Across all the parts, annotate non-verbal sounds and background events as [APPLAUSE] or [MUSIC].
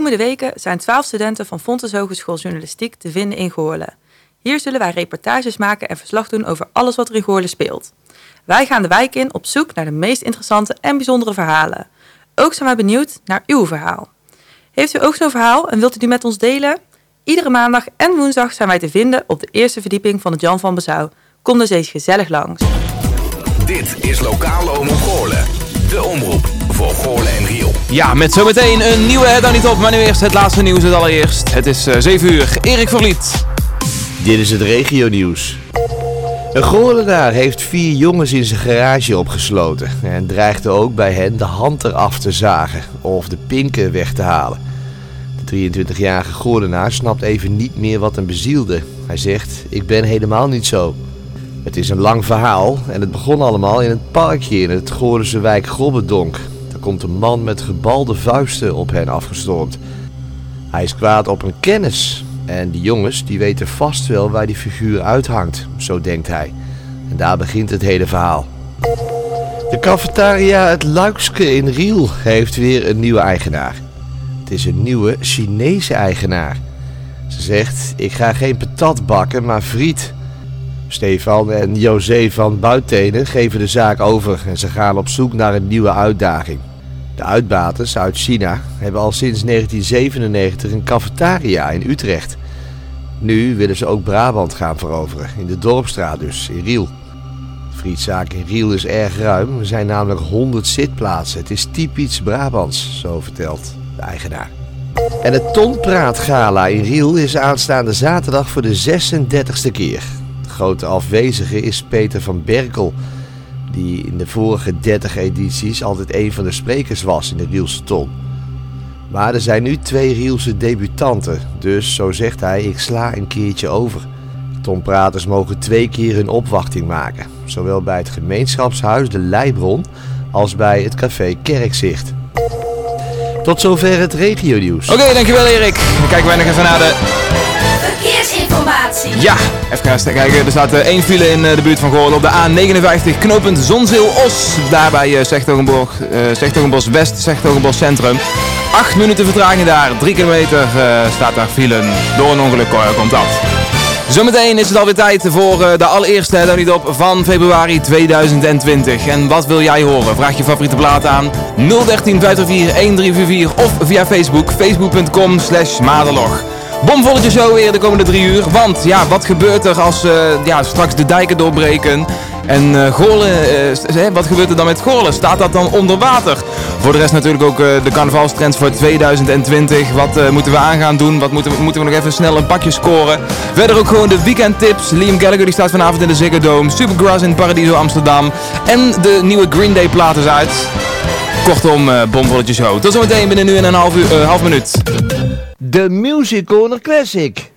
komende weken zijn 12 studenten van Fontes Hogeschool Journalistiek te vinden in Goorlen. Hier zullen wij reportages maken en verslag doen over alles wat er in Goorlen speelt. Wij gaan de wijk in op zoek naar de meest interessante en bijzondere verhalen. Ook zijn wij benieuwd naar uw verhaal. Heeft u ook zo'n verhaal en wilt u die met ons delen? Iedere maandag en woensdag zijn wij te vinden op de eerste verdieping van het Jan van Bezouw. Kom dus eens gezellig langs. Dit is Lokale Omroep Goorlen. De omroep voor Goorlen en Riel. Ja, met zometeen een nieuwe Het niet op, maar nu eerst het laatste nieuws het allereerst. Het is uh, 7 uur. Erik Verliet. Dit is het regionieuws. Een Goorlenaar heeft vier jongens in zijn garage opgesloten en dreigde ook bij hen de hand eraf te zagen of de pinken weg te halen. De 23-jarige Goorlenaar snapt even niet meer wat hem bezielde. Hij zegt, ik ben helemaal niet zo. Het is een lang verhaal en het begon allemaal in het parkje in het Goorlense wijk Grobbedonk. Daar komt een man met gebalde vuisten op hen afgestormd. Hij is kwaad op een kennis en die jongens die weten vast wel waar die figuur uithangt, zo denkt hij. En daar begint het hele verhaal. De cafetaria Het Luikske in Riel heeft weer een nieuwe eigenaar. Het is een nieuwe Chinese eigenaar. Ze zegt, ik ga geen patat bakken, maar friet. Stefan en José van Buitenen geven de zaak over en ze gaan op zoek naar een nieuwe uitdaging. De uitbaters uit China hebben al sinds 1997 een cafetaria in Utrecht. Nu willen ze ook Brabant gaan veroveren, in de Dorpstraat dus, in Riel. De frietzaak in Riel is erg ruim, er zijn namelijk 100 zitplaatsen. Het is typisch Brabants, zo vertelt de eigenaar. En het Tonpraat Gala in Riel is aanstaande zaterdag voor de 36e keer. Grote afwezige is Peter van Berkel, die in de vorige 30 edities altijd een van de sprekers was in de Rielse Ton. Maar er zijn nu twee Rielse debutanten, dus zo zegt hij, ik sla een keertje over. Tonpraters mogen twee keer hun opwachting maken, zowel bij het gemeenschapshuis De Leibron als bij het café Kerkzicht. Tot zover het regionieuws. Oké, dankjewel Erik. Dan kijken wij nog even naar de... Ja, even gaan kijken. Er staat uh, één file in uh, de buurt van Goorlen op de A59 knooppunt Zonzeel-Os. Daar bij uh, Zegtogenbos West, Zegtogenbos Centrum. 8 minuten vertraging daar, 3 kilometer staat daar file. Door een ongeluk komt dat. Zometeen is het alweer tijd voor de allereerste Het niet op van februari 2020. En wat wil jij horen? Vraag je favoriete plaat aan 013 504 1344 of via Facebook, facebook.com slash madelog. Bomvolletje zo weer de komende drie uur. Want ja, wat gebeurt er als uh, ja, straks de dijken doorbreken? En uh, Goorlen, uh, wat gebeurt er dan met Goorlen? Staat dat dan onder water? Voor de rest natuurlijk ook de carnavalstrends voor 2020. Wat moeten we aan gaan doen? Wat moeten we, moeten we nog even snel een pakje scoren? Verder ook gewoon de weekendtips. Liam Gallagher die staat vanavond in de Ziggo Dome. Supergrass in Paradiso Amsterdam. En de nieuwe Green Day plaat is uit. Kortom, uh, bomvolletje zo. Tot zometeen binnen nu in een half, uur, half minuut. De Music Corner Classic.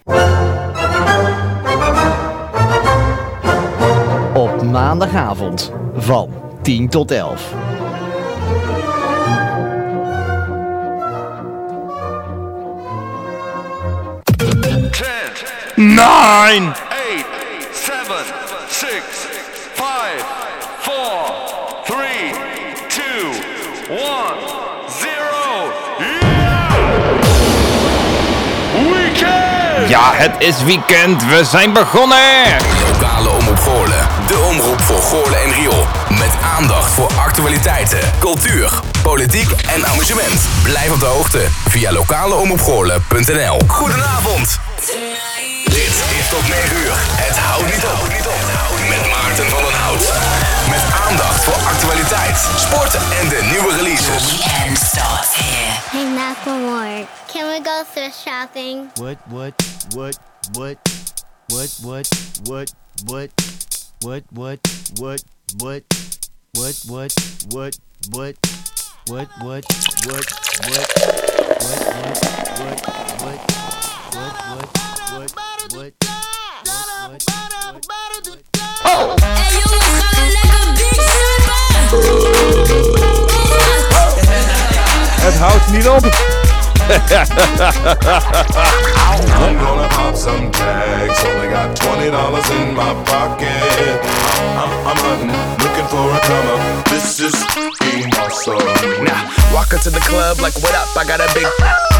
Op maandagavond van 10 tot 11. Nine. Eight, seven, six, five, four, three, two, one, Ja, het is weekend. We zijn begonnen. Lokale Omroep Goorlen. De omroep voor Goorlen en Riool. Met aandacht voor actualiteiten, cultuur, politiek en amusement. Blijf op de hoogte via lokaleomroepgoorlen.nl Goedenavond. Dit is tot 9 uur. Het houdt niet op. Met Maarten van den Hout. Met aandacht voor actualiteit, sport en de nieuwe releases. Weekend starts here. Hey, Macklemore, can we go thrift shopping? What? What, what, what, what, what, what, what, what, what, what, what, what, what, what, what, what, what, what, what, what, Het houdt niet op. I'm gonna pop some tags. Only got twenty dollars in my pocket. I'm, I'm hunting, looking for a come up. This is fucking awesome. Nou, Walk into the club like, what up? I got a big.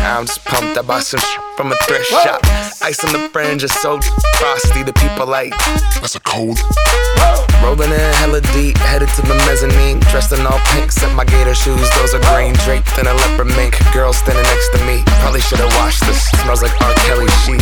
I'm just pumped. I bought some sh- from a thrift shop. Ice on the fringe is so frosty. The people like, that's a cold. Rolling in hella deep, headed to the mezzanine. Dressed in all pink, set my gator shoes. Those are green, draped in a leopard mink. Girl standing next to me. Probably should've washed this. Smells like R. Kelly sheet.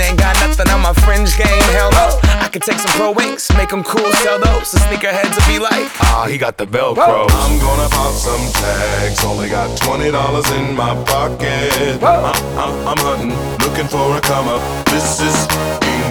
ain't got nothing on my fringe game. Hell no. I could take some pro wings, make them cool, sell those. The sneakerheads will be like, ah, he got the Velcro. I'm gonna pop some tags. Only got twenty dollars in my pocket. I'm, I'm, I'm hunting, looking for a come up. This is f***ing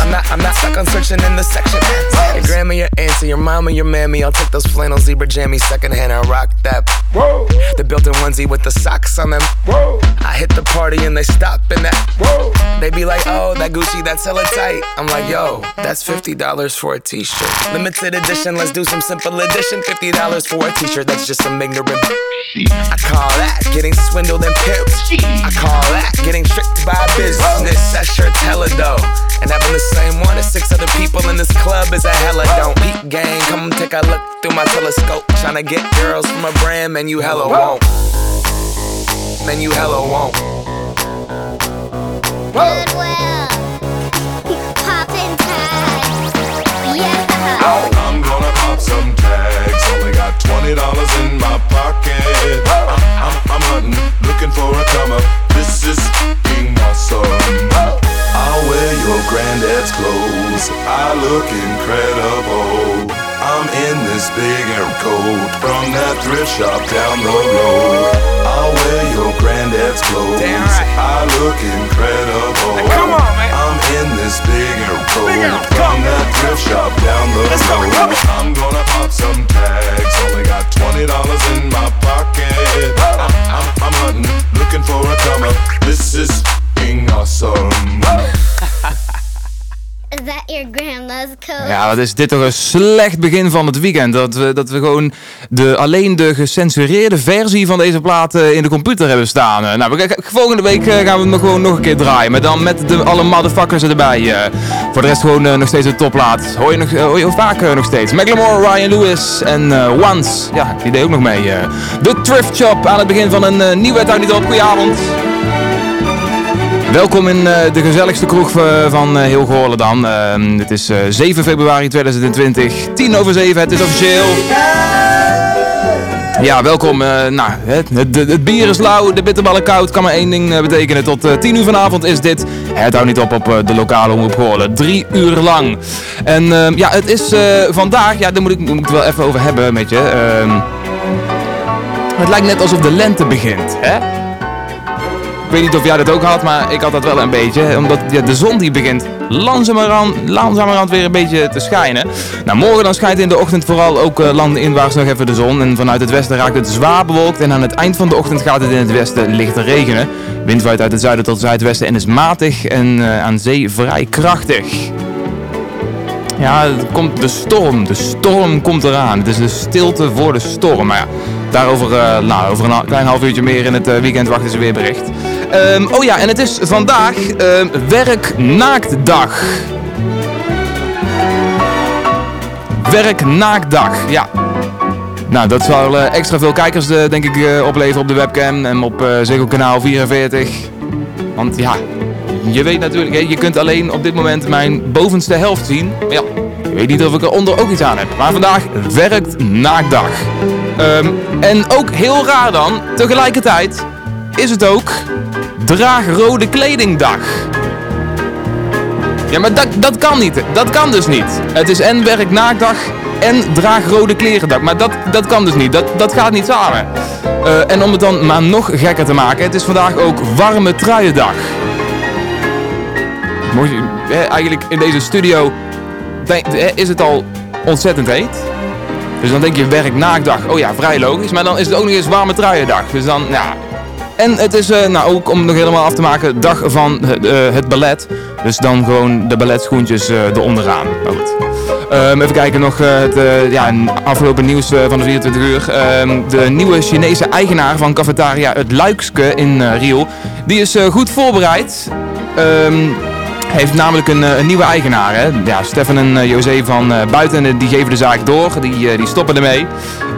I'm not, I'm not stuck on searching in the section. Your grandma, your auntie, your mama, your mammy. I'll take those flannel zebra jammies secondhand and rock that. Whoa. The built-in onesie with the socks on them. Whoa. I hit the party and they stop in that. Whoa. They be like, oh, that Gucci, that's hella tight. I'm like, yo, that's $50 for a t-shirt. Limited edition, let's do some simple edition. $50 for a t-shirt, that's just some ignorant. I call that getting swindled and pimped. I call that getting tricked by business. That shirt's hella dope. And having the same one as six other people in this club is a hella don't. Peep gang, come take a look through my telescope. Tryna get girls from a brand, man, you hella won't. Man, you hella won't. Goodwill. Poppin' tags. Yeah. I'm gonna pop some tags. Only got twenty dollars in my pocket. I'm, I'm, I'm hunting, looking for a come up. This is f***ing awesome. I'll wear your granddad's clothes. I look incredible. I'm in this big air coat from that thrift shop down the road. I'll wear your granddad's clothes. Damn right. I look incredible. Now come on, man. I'm in this big air coat Big air from that thrift shop down the Let's road. on. I'm gonna pop some tags. Only got twenty dollars in my pocket. I'm, I'm, I'm hunting, looking for a come up. This is f***ing awesome. [LAUGHS] That grandma's coat? Ja, wat is dit toch een slecht begin van het weekend. Dat we, dat we gewoon de, alleen de gecensureerde versie van deze plaat eh, in de computer hebben staan. Eh, Nou, we, volgende week eh, gaan we hem nog gewoon nog een keer draaien. Maar dan met de, alle motherfuckers erbij. voor de rest gewoon nog steeds een topplaat. Hoor je, nog, hoor vaak nog steeds. Macklemore, Ryan Lewis en eh, Once. Ja, die deed ook nog mee. De Thrift Shop aan het begin van een uh, nieuwe op. Goedenavond. Welkom in eh, de gezelligste kroeg eh, van eh, heel Goorlen dan. Ehm, het is eh, 7 februari 2020, 10 over 7, het is officieel. Ja, welkom. nou, het, het, bier is lauw, de bitterballen koud. Kan maar één ding betekenen. Tot eh 10 uur vanavond is dit. Het houdt niet op op de lokale omroep Goorlen. Drie uur lang. En ehm, ja, het is vandaag, ja, daar moet ik, moet ik het wel even over hebben met je. Ehm, het lijkt net alsof de lente begint, hè? Weet niet of jij dat ook had, maar ik had dat wel een beetje. Omdat de zon die begint langzamerhand, langzamerhand weer een beetje te schijnen. Nou, morgen dan schijnt in de ochtend vooral ook uh, landinwaarts nog even de zon. En vanuit het westen raakt het zwaar bewolkt. En aan het eind van de ochtend gaat het in het westen licht regenen. Wind waait uit het zuiden tot zuidwesten en is matig en uh, aan zee vrij krachtig. Ja, het komt de storm. De storm komt eraan. Het is de stilte voor de storm. Maar ja, daarover uh, nou, over een klein half uurtje meer in het weekend wachten ze weer bericht. Um, oh ja, en het is vandaag uh, Werknaaktdag. Werknaaktdag, ja. Nou, dat zal uh, extra veel kijkers uh, denk ik uh, opleveren op de webcam en op Ziggo kanaal 44. Want ja, je weet natuurlijk, je kunt alleen op dit moment mijn bovenste helft zien. Maar ja, je weet niet of ik eronder ook iets aan heb. Maar vandaag werkt naakdag. Ehm, en ook heel raar dan, tegelijkertijd is het ook draag rode kledingdag. Ja, maar dat, dat kan niet. Dat kan dus niet. Het is en werknaakdag en draag rode klerendag. Maar dat, dat kan dus niet. Dat, dat gaat niet samen. Eh, en om het dan maar nog gekker te maken, het is vandaag ook warme truiendag. Mocht je, eigenlijk in deze studio is het al ontzettend heet. Dus dan denk je werknaakdag. Oh ja, vrij logisch. Maar dan is het ook nog eens warme truiendag. Dus dan, ja, en het is, eh, nou ook om nog helemaal af te maken, dag van het, eh, ballet. Dus dan gewoon de balletschoentjes eh eronder aan. Nou goed. Ehm, even kijken nog eh, het eh, ja, afgelopen nieuws eh, van de 24 uur. Ehm, de nieuwe Chinese eigenaar van cafetaria Het Luikske in eh, Riel. Die is eh, goed voorbereid. Ehm, heeft namelijk een, eh, een nieuwe eigenaar. Hè? Ja, Stefan en eh, José van eh, Buiten eh, die geven de zaak door. Die, eh, die stoppen ermee.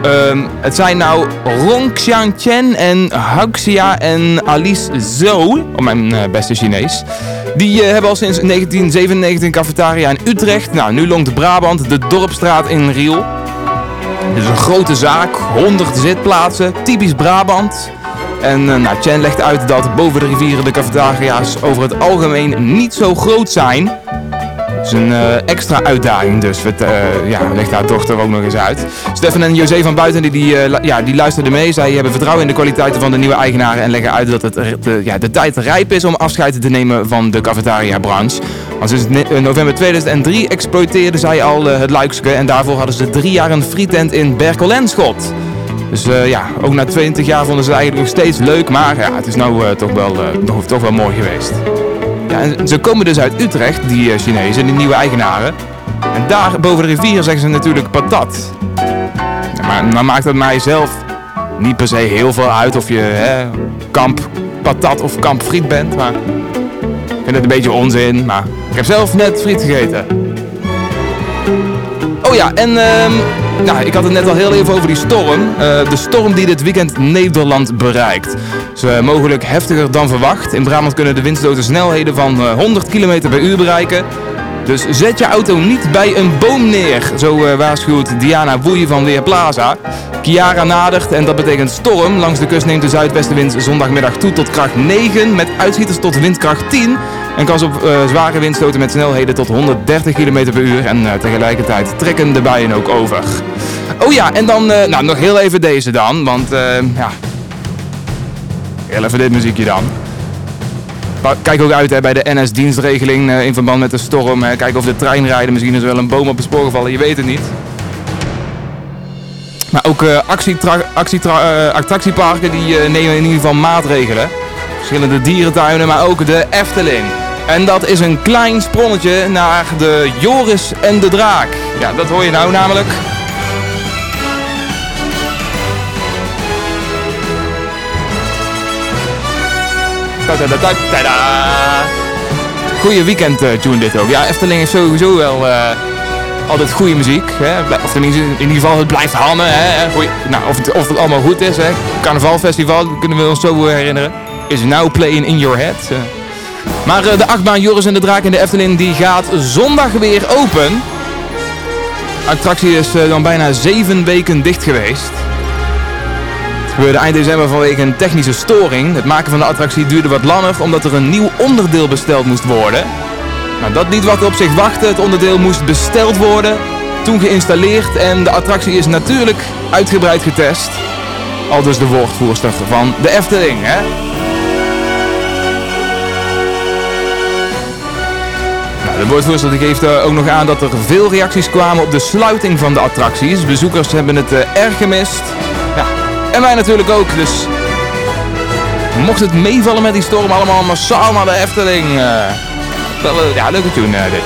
Ehm, het zijn nou Rong Xiangchen en Haxia en Alice Zhou. Op mijn eh, beste Chinees. Die eh, hebben al sinds 1997 een cafetaria in Utrecht. Nou, nu longt Brabant, de Dorpstraat in Riel. Het is een grote zaak, 100 zitplaatsen, typisch Brabant. En eh, nou, Chen legt uit dat boven de rivieren de cafetaria's over het algemeen niet zo groot zijn. Is een eh, extra uitdaging dus, het, eh, ja, legt haar dochter ook nog eens uit. Stefan en José van Buiten die, eh, ja, die luisterden mee. Zij hebben vertrouwen in de kwaliteiten van de nieuwe eigenaren en leggen uit dat het, de, ja, de tijd rijp is om afscheid te nemen van de cafetaria-branche. Want sinds november 2003 exploiteerden zij al het Luikske en daarvoor hadden ze drie jaar een frietent in Berkel en Schot. Dus ja, ook na 20 jaar vonden ze het eigenlijk nog steeds leuk, maar ja, het is nou toch, wel, nog, toch wel mooi geweest. Ja, ze komen dus uit Utrecht, die eh, Chinezen, die nieuwe eigenaren. En daar boven de rivier zeggen ze natuurlijk patat. Maar dan maakt het mij zelf niet per se heel veel uit of je hè, kamp patat of kamp friet bent. Maar ik vind het een beetje onzin. Maar ik heb zelf net friet gegeten. Oh ja, en ehm, nou, ik had het net al heel even over die storm. Eh, de storm die dit weekend Nederland bereikt. Is eh, mogelijk heftiger dan verwacht. In Brabant kunnen de windstoten snelheden van eh, 100 km per uur bereiken. Dus zet je auto niet bij een boom neer. Zo eh, waarschuwt Diana Woei van Weerplaza. Kiara nadert en dat betekent storm. Langs de kust neemt de zuidwestenwind zondagmiddag toe tot kracht 9. Met uitschieters tot windkracht 10. En kans op eh, zware windstoten met snelheden tot 130 km per uur. En eh, tegelijkertijd trekken de buien ook over. Oh ja, en dan eh, nou, nog heel even deze dan. Want ja, heel even dit muziekje dan. Kijk ook uit hè, bij de NS-dienstregeling in verband met de storm. hè. Kijk of de trein rijden. Misschien is wel een boom op het spoor gevallen. Je weet het niet. Maar ook eh, actietra- actietra- eh, attractieparken die nemen in ieder geval maatregelen. Verschillende dierentuinen, maar ook de Efteling. En dat is een klein sprongetje naar de Joris en de Draak. Ja, dat hoor je nou namelijk. Goeie weekend eh, tune dit ook. Ja, Efteling heeft sowieso wel eh, altijd goede muziek. Hè? Of in ieder, geval, het blijft hammen. Hè? Nou, of, het, of het allemaal goed is. Hè? Carnavalfestival, kunnen we ons zo eh, herinneren. Is now playing in your head. eh. Maar eh, de achtbaan Joris en de Draak in de Efteling die gaat zondag weer open. attractie is eh, dan bijna zeven weken dicht geweest. Het gebeurde eind december vanwege een technische storing. Het maken van de attractie duurde wat langer omdat er een nieuw onderdeel besteld moest worden. Nou, dat niet wat op zich wachtte. Het onderdeel moest besteld worden, toen geïnstalleerd en de attractie is natuurlijk uitgebreid getest. Al dus de woordvoerster van de Efteling, hè? De woordvoerster geeft eh, ook nog aan dat er veel reacties kwamen op de sluiting van de attracties. Bezoekers hebben het eh, erg gemist. Ja, en wij natuurlijk ook, dus... Mocht het meevallen met die storm, allemaal massaal naar de Efteling. eh, ja, leuke tune dit.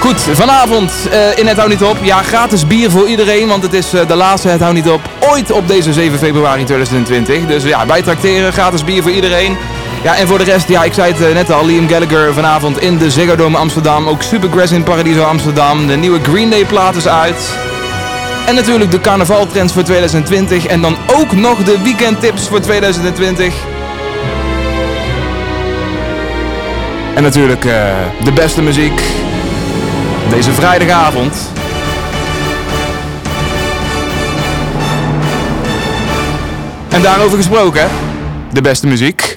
Goed, vanavond in Het Hou Niet Op. Ja, gratis bier voor iedereen, want het is de laatste Het Hou Niet Op ooit op deze 7 februari 2020. Dus ja, wij trakteren, gratis bier voor iedereen. Ja, en voor de rest, ja, ik zei het eh, net al, Liam Gallagher vanavond in de Ziggo Dome Amsterdam. Ook Supergrass in Paradiso Amsterdam. De nieuwe Green Day plaat is uit. En natuurlijk de carnavaltrends voor 2020. En dan ook nog de weekendtips voor 2020. En natuurlijk eh, de beste muziek. Deze vrijdagavond. En daarover gesproken, de beste muziek.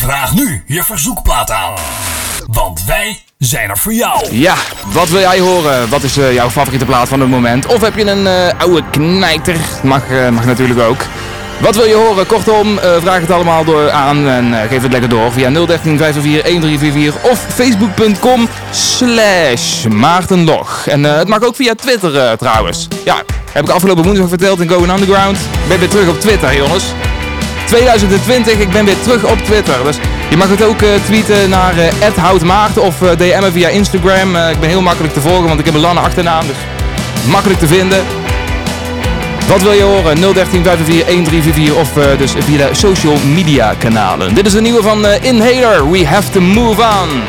Vraag nu je verzoekplaat aan. Want wij zijn er voor jou. Ja, wat wil jij horen? Wat is eh, jouw favoriete plaat van het moment? Of heb je een eh, oude knijter? Mag, eh, mag natuurlijk ook. Wat wil je horen? Kortom, vraag het allemaal door aan en geef het lekker door via 013 504 1344 of facebook.com slash maartenlog. En het mag ook via Twitter trouwens. Ja, heb ik afgelopen woensdag verteld in Going Underground. Ben weer terug op Twitter jongens. 2020, ik ben weer terug op Twitter. Dus je mag het ook eh, tweeten naar uh, @houtmaarten of eh, DM'en via Instagram. Eh, ik ben heel makkelijk te volgen, want ik heb een lange achternaam, dus makkelijk te vinden. Wat wil je horen? 013 504 1344 of eh, dus via de social media kanalen. Dit is de nieuwe van eh, Inhaler, We Have to Move. On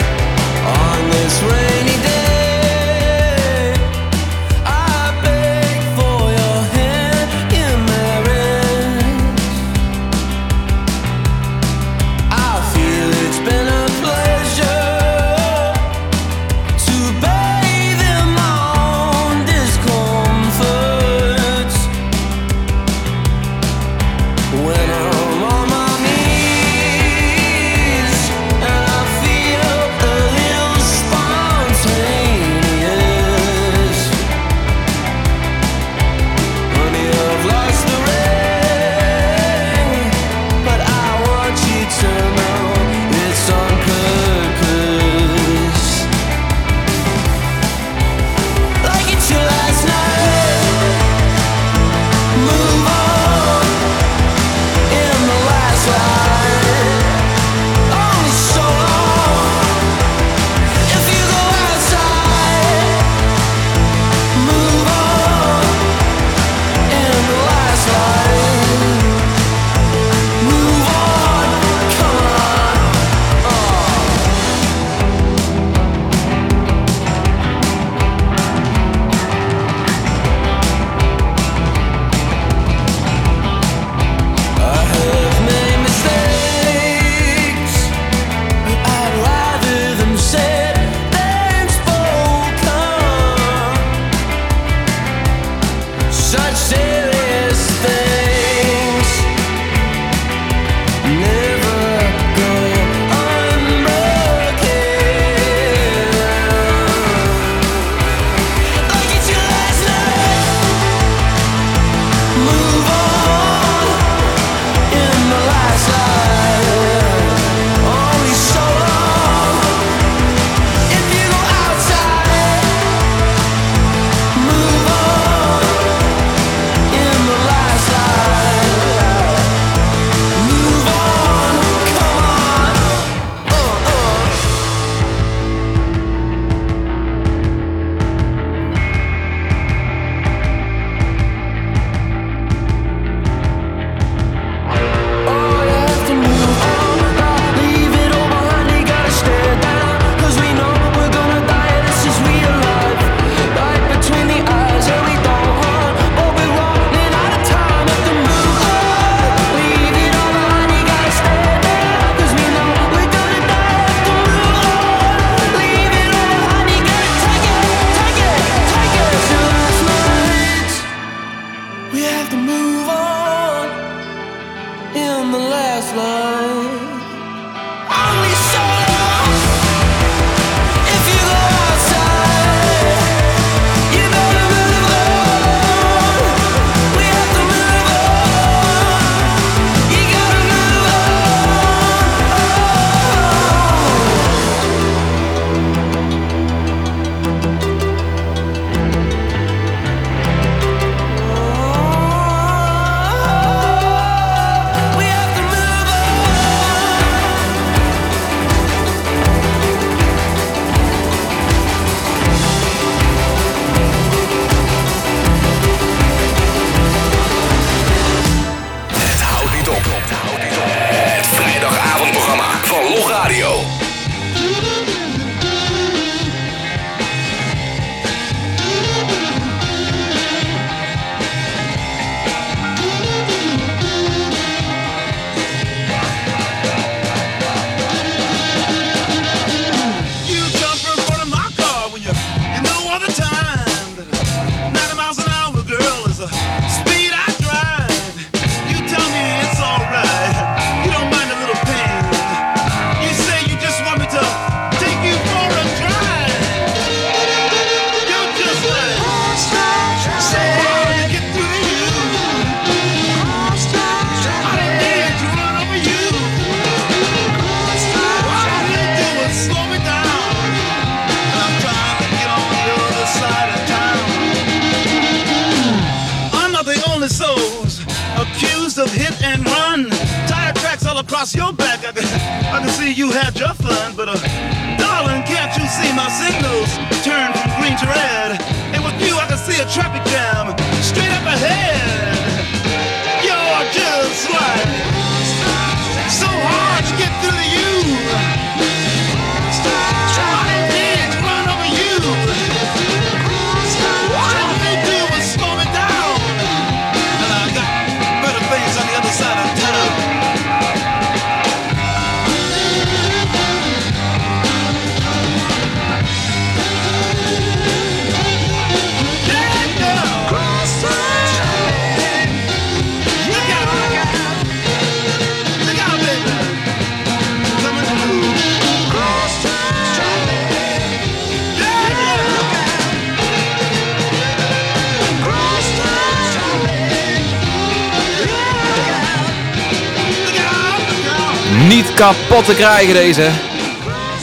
Te krijgen deze.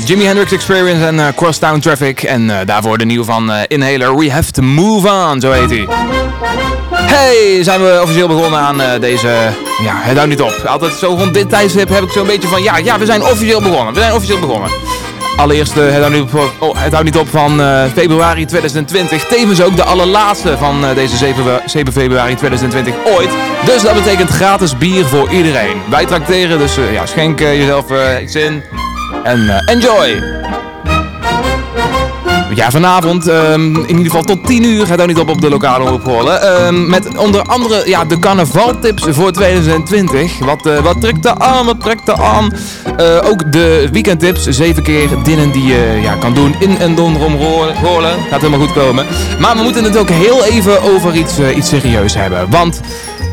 Jimi Hendrix Experience en eh, Crosstown Traffic. En eh, daarvoor de nieuwe van eh, Inhaler. We have to move on, zo heet hij. Hey, zijn we officieel begonnen aan deze... Ja, het houdt niet op. Altijd zo rond dit tijdstip heb ik zo'n beetje van... Ja, ja, we zijn officieel begonnen. We zijn officieel begonnen. Allereerst, eh, het, houdt niet op, oh, het houdt niet op van eh, februari 2020. Tevens ook de allerlaatste van eh, deze 7, fe- 7 februari 2020 ooit. Dus dat betekent gratis bier voor iedereen. Wij trakteren, dus ja, schenk jezelf iets in. En enjoy! Ja, vanavond ehm, in ieder geval tot 10 uur. Het houdt niet op op de lokale omroep Ehm met onder andere ja, de carnavaltips voor 2020. Wat, eh, wat trekt er aan? Wat trekt er aan? Eh, ook de weekendtips. Zeven keer dingen die je ja, kan doen in en rondom Goorlen. Gaat helemaal goed komen. Maar we moeten het ook heel even over iets, eh, iets serieus hebben. Want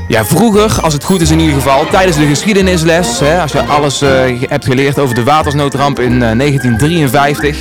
ja, vroeger, als het goed is in ieder geval, tijdens de geschiedenisles, hè, als je alles hebt geleerd over de watersnoodramp in eh, 1953.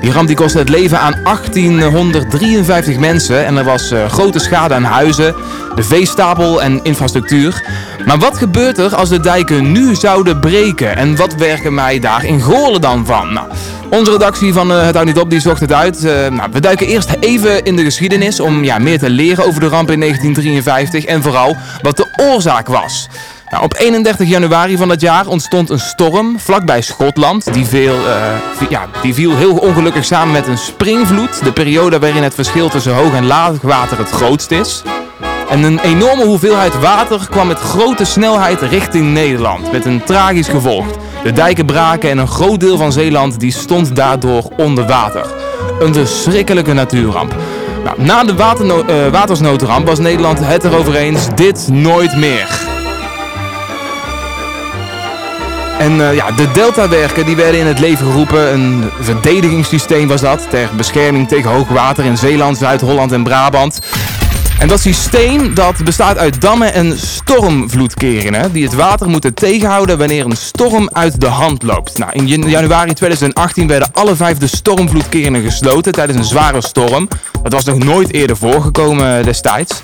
Die ramp die kostte het leven aan 1853 mensen en er was eh, grote schade aan huizen, de veestapel en infrastructuur. Maar wat gebeurt er als de dijken nu zouden breken en wat werken mij daar in Goorlen dan van? Nou, onze redactie van eh, Het Houdt Niet Op die zocht het uit. Eh, nou, we duiken eerst even in de geschiedenis om ja, meer te leren over de ramp in 1953 en vooral wat de oorzaak was. Nou, op 31 januari van dat jaar ontstond een storm vlakbij Schotland. Die, veel, eh, ja, die viel heel ongelukkig samen met een springvloed. De periode waarin het verschil tussen hoog en laag water het grootst is. En een enorme hoeveelheid water kwam met grote snelheid richting Nederland. Met een tragisch gevolg. De dijken braken en een groot deel van Zeeland die stond daardoor onder water. Een verschrikkelijke natuurramp. Nou, na de waterno- eh, watersnoodramp was Nederland het erover eens dit nooit meer. En eh, ja, de Deltawerken die werden in het leven geroepen. Een verdedigingssysteem was dat. Ter bescherming tegen hoogwater in Zeeland, Zuid-Holland en Brabant. En dat systeem dat bestaat uit dammen en stormvloedkeringen. Die het water moeten tegenhouden wanneer een storm uit de hand loopt. Nou, in jan- januari 2018 werden alle vijf de stormvloedkeringen gesloten tijdens een zware storm. Dat was nog nooit eerder voorgekomen destijds.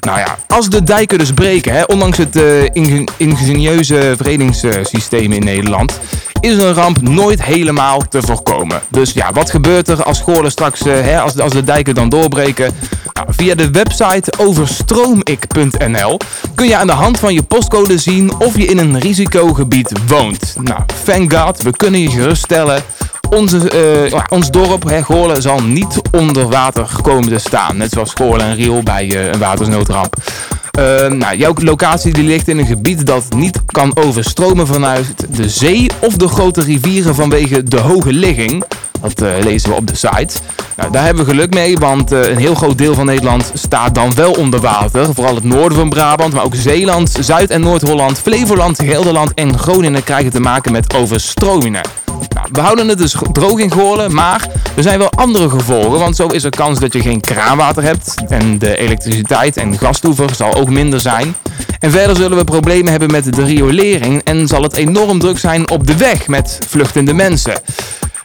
Nou ja, als de dijken dus breken, hè, ondanks het eh, inge- ingenieuze verenigingssysteem in Nederland, is een ramp nooit helemaal te voorkomen. Dus ja, wat gebeurt er als Goorlen straks, eh, hè, als, de- als de dijken dan doorbreken? Nou, via de website overstroomik.nl kun je aan de hand van je postcode zien of je in een risicogebied woont. Nou, thank god, we kunnen je geruststellen. Onze, eh, ons dorp, hè, zal niet onder water komen te staan. Net zoals Goorlen en Riel bij eh, een watersnoodramp. Eh, nou, jouw locatie die ligt in een gebied dat niet kan overstromen vanuit de zee of de grote rivieren vanwege de hoge ligging. Dat lezen we op de site. Nou, daar hebben we geluk mee, want een heel groot deel van Nederland staat dan wel onder water. Vooral het noorden van Brabant, maar ook Zeeland, Zuid- en Noord-Holland, Flevoland, Gelderland en Groningen krijgen te maken met overstromingen. We houden het dus droog in Goorlen, maar er zijn wel andere gevolgen. Want zo is er kans dat je geen kraanwater hebt. En de elektriciteit en gastoever zal ook minder zijn. En verder zullen we problemen hebben met de riolering. En zal het enorm druk zijn op de weg met vluchtende mensen.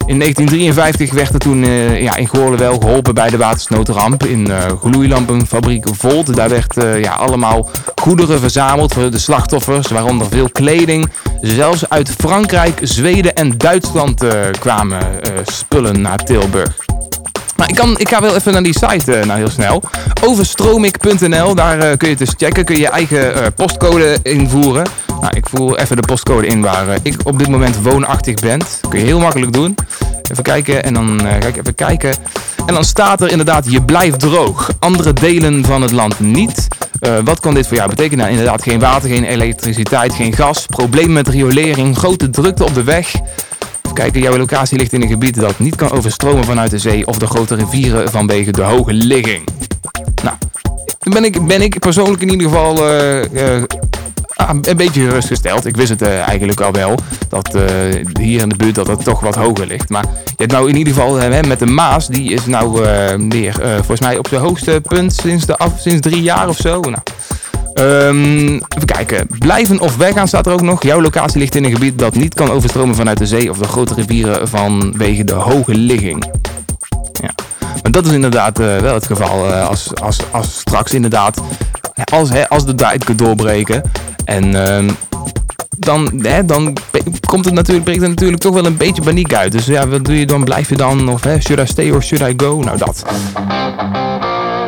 In 1953 werd er toen eh, ja, in Goorlen wel geholpen bij de watersnoodramp in eh gloeilampenfabriek Volt. Daar werd eh, ja, allemaal goederen verzameld voor de slachtoffers, waaronder veel kleding. Zelfs uit Frankrijk, Zweden en Duitsland kwamen spullen naar Tilburg. Maar ik kan, ik ga wel even naar die site eh, nou heel snel. Overstromik.nl, daar eh, kun je het dus checken. Kun je je eigen eh, postcode invoeren. Nou, ik voer even de postcode in waar ik op dit moment woonachtig ben. Kun je heel makkelijk doen. Even kijken en dan ik even kijken. En dan staat er inderdaad, je blijft droog. Andere delen van het land niet. Wat kan dit voor jou betekenen? Nou, inderdaad, geen water, geen elektriciteit, geen gas. Problemen met riolering, grote drukte op de weg. Kijken, jouw locatie ligt in een gebied dat niet kan overstromen vanuit de zee of de grote rivieren vanwege de hoge ligging. Nou, ben ik, ben ik persoonlijk in ieder geval eh, eh, ah, een beetje gerustgesteld. Ik wist het eh, eigenlijk al wel, dat hier in de buurt dat het toch wat hoger ligt. Maar je hebt nou in ieder geval hè, met de Maas, die is nou weer volgens mij op zijn hoogste punt sinds, de af, sinds drie jaar of zo. Nou, Ehm, even kijken. Blijven of weggaan staat er ook nog. Jouw locatie ligt in een gebied dat niet kan overstromen vanuit de zee of de grote rivieren vanwege de hoge ligging. Ja. Maar dat is inderdaad eh, wel het geval eh, als, als, als straks inderdaad, als, hè, als de dijk doorbreken. En ehm, dan, hè, dan komt het natuurlijk, breekt er natuurlijk toch wel een beetje paniek uit. Dus ja, wat doe je dan? Blijf je dan? Of hè, should I stay or should I go? Nou, dat.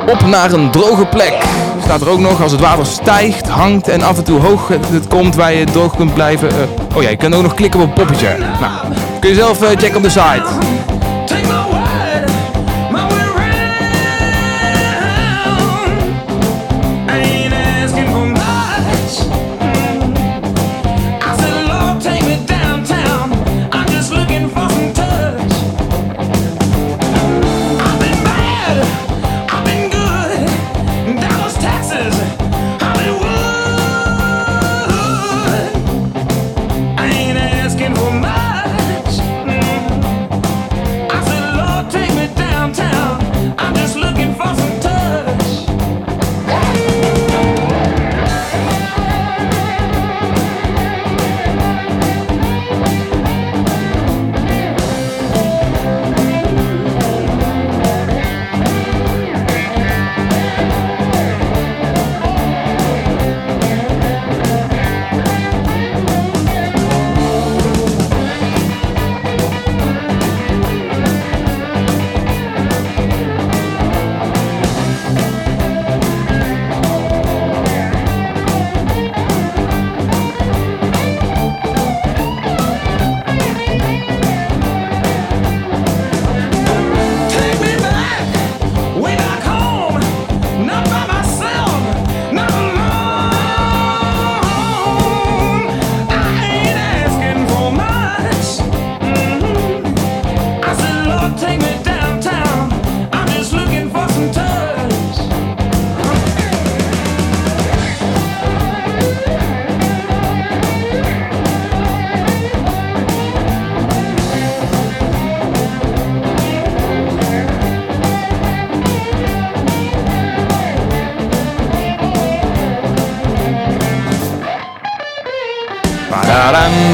Op naar een droge plek. Staat er ook nog als het water stijgt, hangt en af en toe hoog het komt waar je droog kunt blijven. Eh, oh ja, je kunt ook nog klikken op een poppetje. Nou, kun je zelf eh, checken op de site.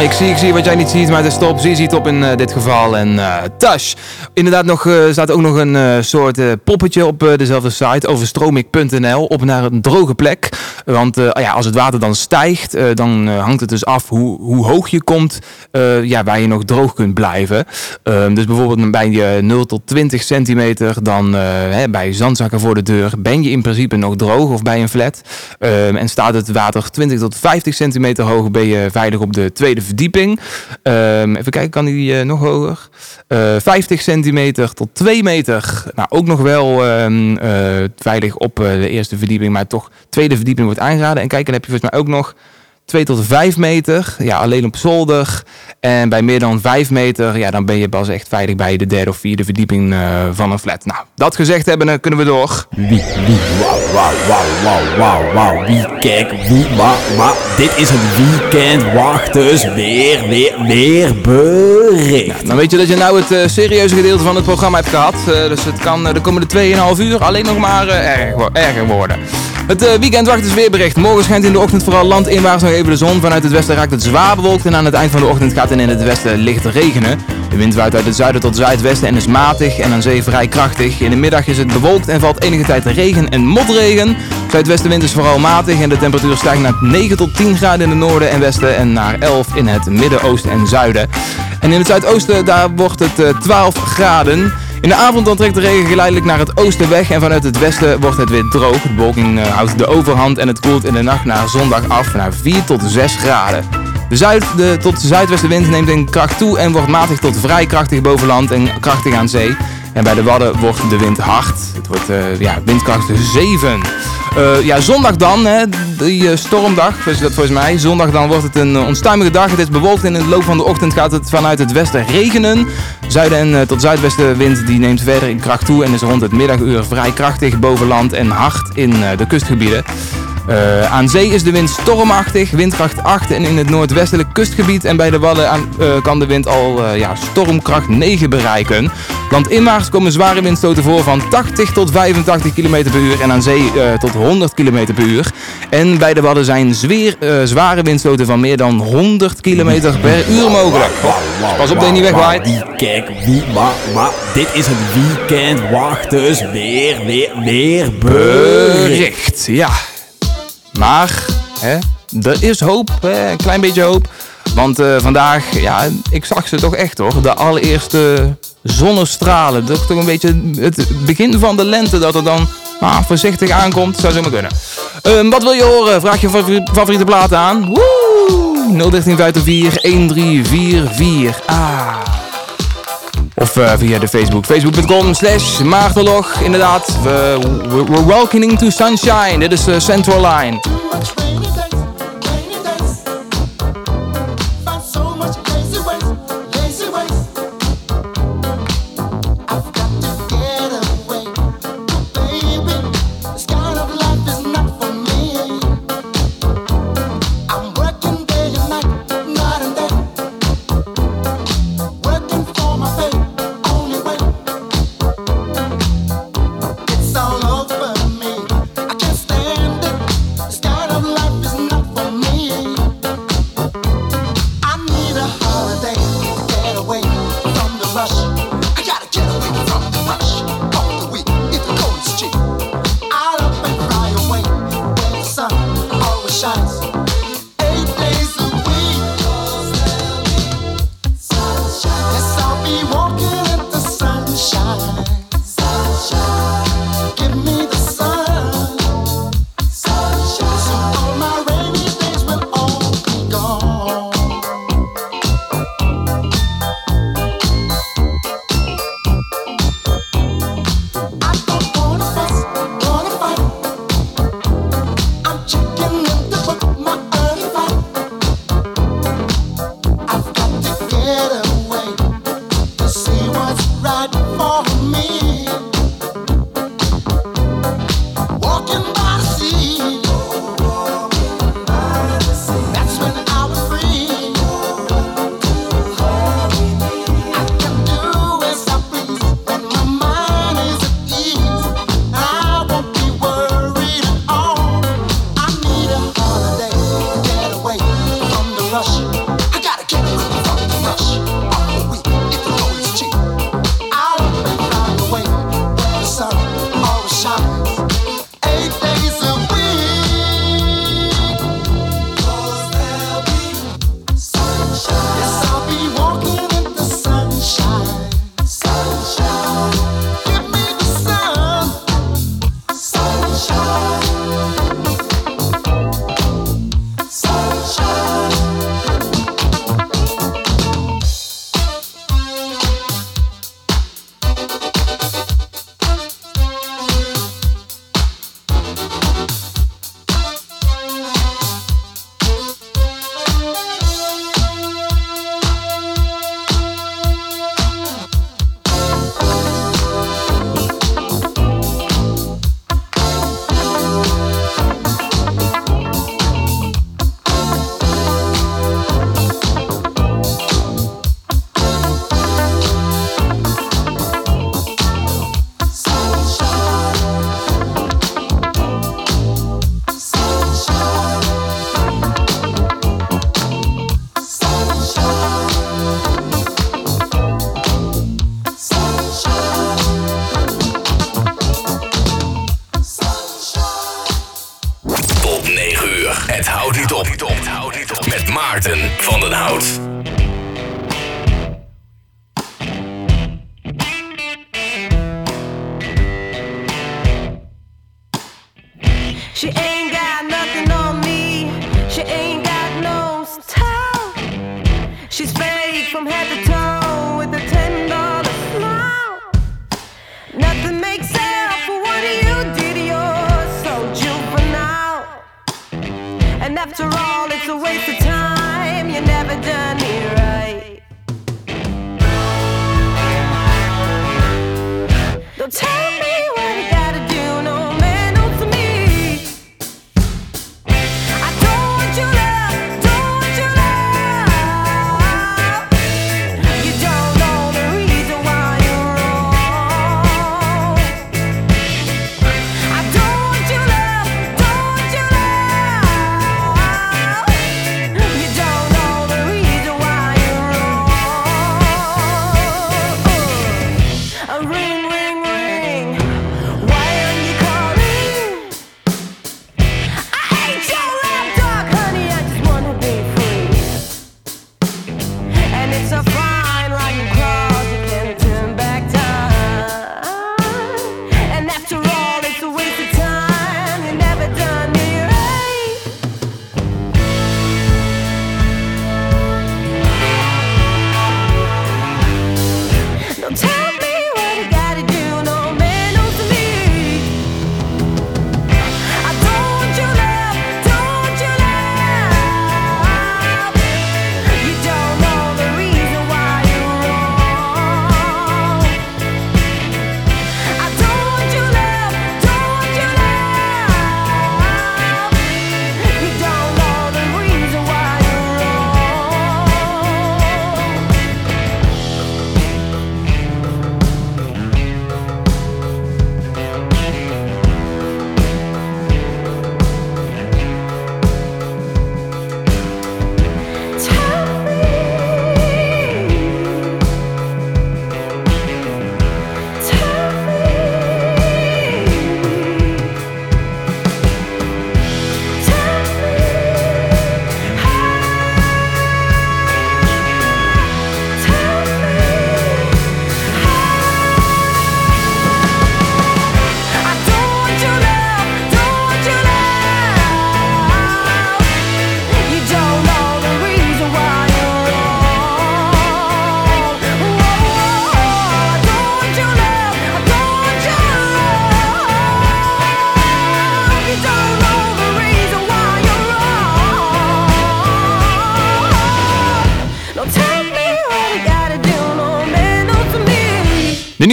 Ik zie, ik zie wat jij niet ziet, maar het is top. Zie ziet op in eh, dit geval. En eh Tash. Inderdaad, nog, eh, staat ook nog een soort poppetje op dezelfde site. Overstromik.nl. Op naar een droge plek. Want eh, ja, als het water dan stijgt, eh, dan eh, hangt het dus af hoe, hoe hoog je komt. ja, waar je nog droog kunt blijven. Ehm, dus bijvoorbeeld bij je 0 tot 20 centimeter. Dan hè, bij zandzakken voor de deur ben je in principe nog droog. Of bij een flat. Ehm, en staat het water 20 tot 50 centimeter hoog, ben je veilig op de tweede verdieping. Ehm, even kijken, kan die nog hoger? Eh, 50 centimeter tot 2 meter. Nou, ook nog wel veilig op de eerste verdieping, maar toch tweede verdieping wordt aangeraden. En kijk, dan heb je volgens mij ook nog 2 tot 5 meter. Ja, alleen op zolder. En bij meer dan 5 meter, ja, dan ben je pas echt veilig bij de derde of vierde verdieping eh, van een flat. Nou, dat gezegd hebben, kunnen we door. Wie, wie, wauw, wauw, wauw, wauw, wauw, wauw. Wie, kijk, wie, maar, maar, dit is een weekend. Wacht dus, weer, weer, weer bericht. Dan weet je dat je nou het eh, serieuze gedeelte van het programma hebt gehad. Eh, dus het kan de komende 2,5 uur alleen nog maar erger, erger worden. Het eh, weekend wacht is weerbericht. Morgen schijnt in de ochtend vooral landinwaarts nog even de zon. Vanuit het westen raakt het zwaar bewolkt en aan het eind van de ochtend gaat het in het westen licht regenen. De wind waait uit het zuiden tot zuidwesten en is matig en aan zee vrij krachtig. In de middag is het bewolkt en valt enige tijd regen en motregen. Zuidwestenwind is vooral matig en de temperatuur stijgt naar 9 tot 10 graden in het noorden en westen en naar 11 in het midden, oosten en zuiden. En in het zuidoosten daar wordt het eh, 12 graden. In de avond dan trekt de regen geleidelijk naar het oosten weg en vanuit het westen wordt het weer droog. De bewolking eh, houdt de overhand en het koelt in de nacht naar zondag af naar 4 tot 6 graden. De zuid de tot zuidwestenwind neemt in kracht toe en wordt matig tot vrij krachtig boven land en krachtig aan zee. En bij de Wadden wordt de wind hard. Het wordt eh, ja, windkracht 7. Eh, ja, zondag dan, hè, die eh, stormdag, is dat volgens mij. Zondag dan wordt het een onstuimige dag. Het is bewolkt en in de loop van de ochtend gaat het vanuit het westen regenen. Zuiden en tot zuidwestenwind die neemt verder in kracht toe en is rond het middaguur vrij krachtig boven land en hard in de kustgebieden. Eh, aan zee is de wind stormachtig, windkracht 8 en in het noordwestelijk kustgebied en bij de Wadden aan, eh, kan de wind al eh, ja, stormkracht 9 bereiken. Landinwaarts komen zware windstoten voor van 80 tot 85 km per uur en aan zee tot 100 km per uur. En bij de Wadden zijn zweer, zware windstoten van meer dan 100 km per uur mogelijk. Pas op dat je niet wegwaait. Kijk, wie, maar, maar, dit is het weekend. Wacht dus weer, weer, weer. Bericht, ja. Maar, hè, er is hoop, een klein beetje hoop. Want eh, vandaag, ja, ik zag ze toch echt hoor. De allereerste zonnestralen. Dat is toch een beetje het begin van de lente dat er dan nou, voorzichtig aankomt. Zou zomaar kunnen. Ehm, wat wil je horen? Vraag je favori- favoriete plaat aan. Woe! 01354 1344. Ah. Of eh, via de Facebook. Facebook.com slash. Inderdaad, we, we- we're welcoming to sunshine. Dit is de Central Line.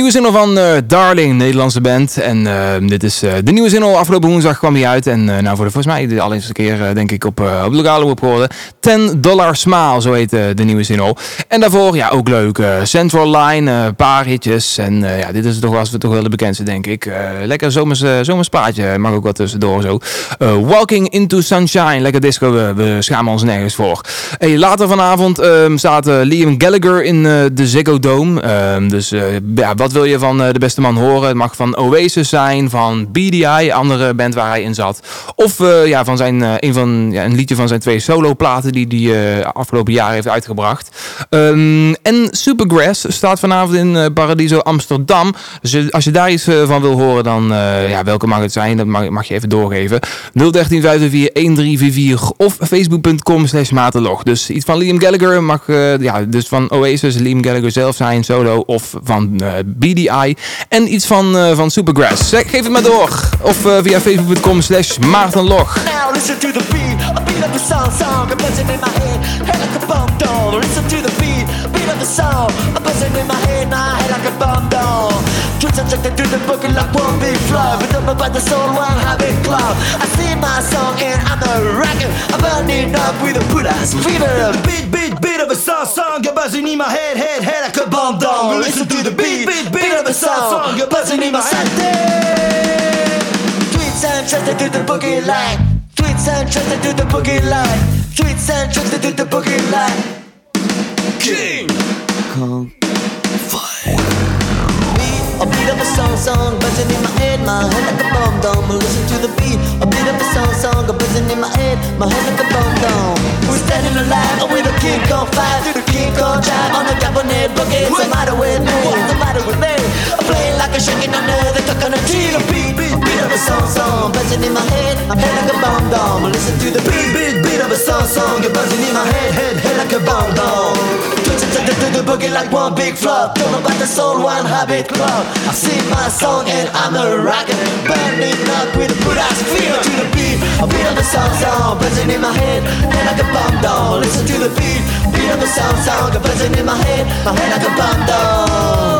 Nieuwe single van eh, Darling, Nederlandse band. En eh, dit is eh, de nieuwe single. Afgelopen woensdag kwam die uit. En nou, voor de, volgens mij de allereerste keer, denk ik, op, op de lokale op geworden. 10 Dollar Smile, zo heet de nieuwe single. En daarvoor, ja, ook leuk. Central Line, een paar hitjes. En ja, dit is toch, we toch wel de bekendste, denk ik. Lekker zomers, zomers plaatje. Mag ook wat tussendoor zo. Walking into Sunshine, lekker disco. We, schamen ons nergens voor. Hey, later vanavond ehm, staat Liam Gallagher in de Ziggo Dome. Ehm, dus ja, wat wil je van eh, de beste man horen? Het mag van Oasis zijn, van BDI, andere band waar hij in zat. Of eh, ja, van zijn, eh, een, van, ja, een liedje van zijn twee soloplaten die hij afgelopen jaar heeft uitgebracht. Ehm, en Supergrass staat vanavond in Paradiso Amsterdam. Dus als je daar iets van wil horen, dan ja, welke mag het zijn? Dat mag, mag je even doorgeven. 013 1344 of facebook.com slash matelog. Dus iets van Liam Gallagher mag ja, dus van Oasis, Liam Gallagher zelf zijn, solo of van BDI. En iets van, eh, van Supergrass. Zeg, geef het maar door. Of eh, via facebook.com slash maartenlog. Now listen to the beat, a beat of the song, song, a buzzing in my head, head like a bomb down. Listen to the beat, beat of the song, a buzzing in my head, now head like a bomb subjected to the boogie like one big flow, but up by the soul, one habit club. I sing my song and I'm a rocker, I'm burning up with a put ass fever. Beat, beat, beat of a song, song, a buzzing in my head, head, head like a bomb down. Listen to the beat, beat, beat of a song, song You're buzzing in my head. Tweets and trusted to the boogie line. Tweets and trusted to the boogie line. Tweets and trusted to the boogie line. King Kong A beat of a song, song, buzzing in my head, my head like a bomb dome. Listen to the beat, a beat of a song, song, buzzing in my head, my head like a bomb dome. We're standing alive with a King Kong five to the King Kong drive on a Japanese boogie. What's the matter with me? What's the matter with me? I'm playing like a shaking under the coconut tree. The beat, beat, beat of a song, song, buzzing in my head, my head like a bomb bomb. Listen to the beat, beat, beat of a song, song, you're buzzing in my head, head, head like a bomb bomb. Twitching to the boogie like one big flop. Don't know about the soul, one habit club. I sing my song and I'm a rocker, burning up with a ass feel to the beat. A beat of a song, song, buzzing in my head, head like a bomb down Listen to the beat, beat of a song, song, buzzing in my head, my head like a bomb bomb.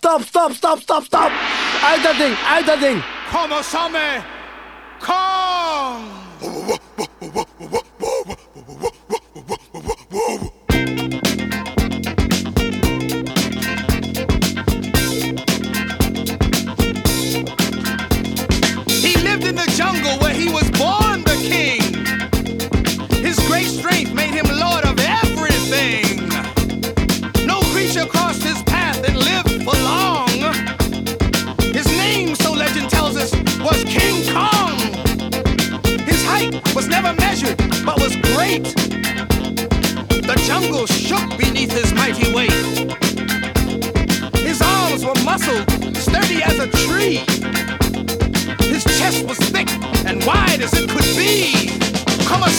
Stop, stop, stop, stop, stop. Uit dat ding, uit dat ding. Kom samen. Kom. Never measured, but was great. The jungle shook beneath his mighty weight. His arms were muscled, sturdy as a tree. His chest was thick and wide as it could be. Come on,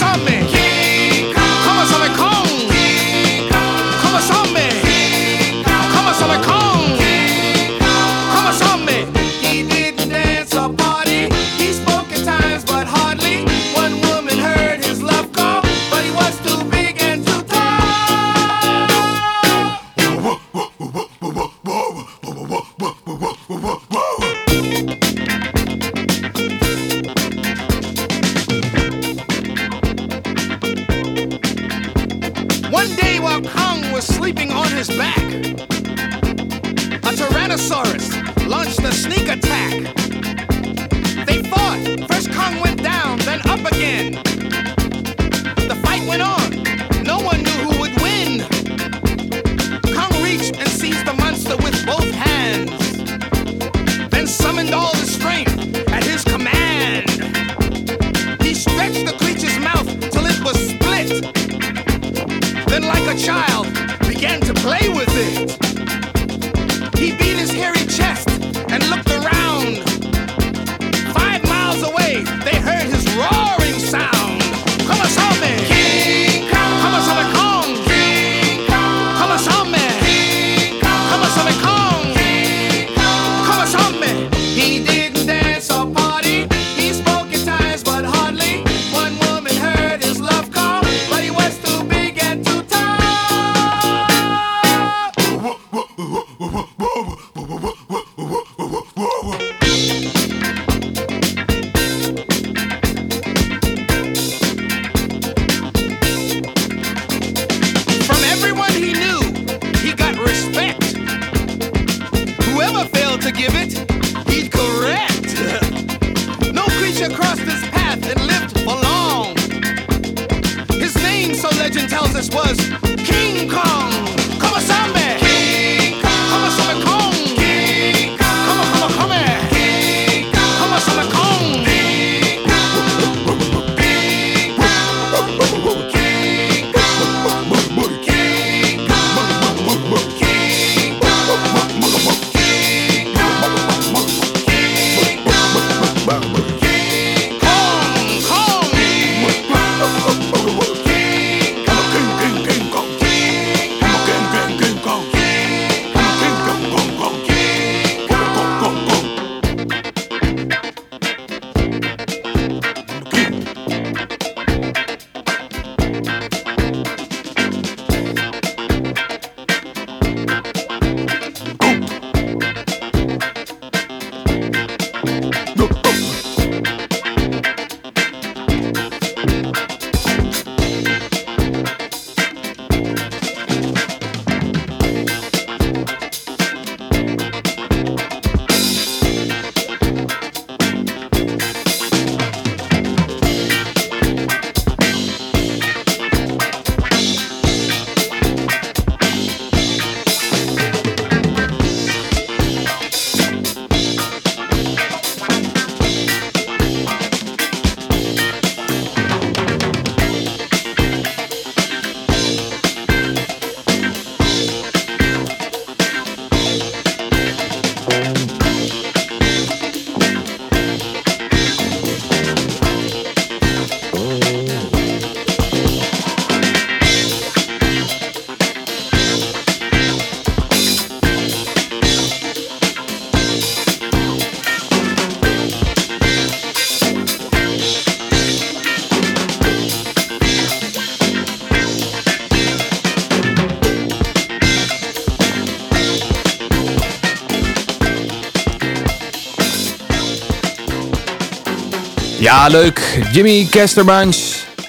Ja, leuk. Jimmy Kesterbanch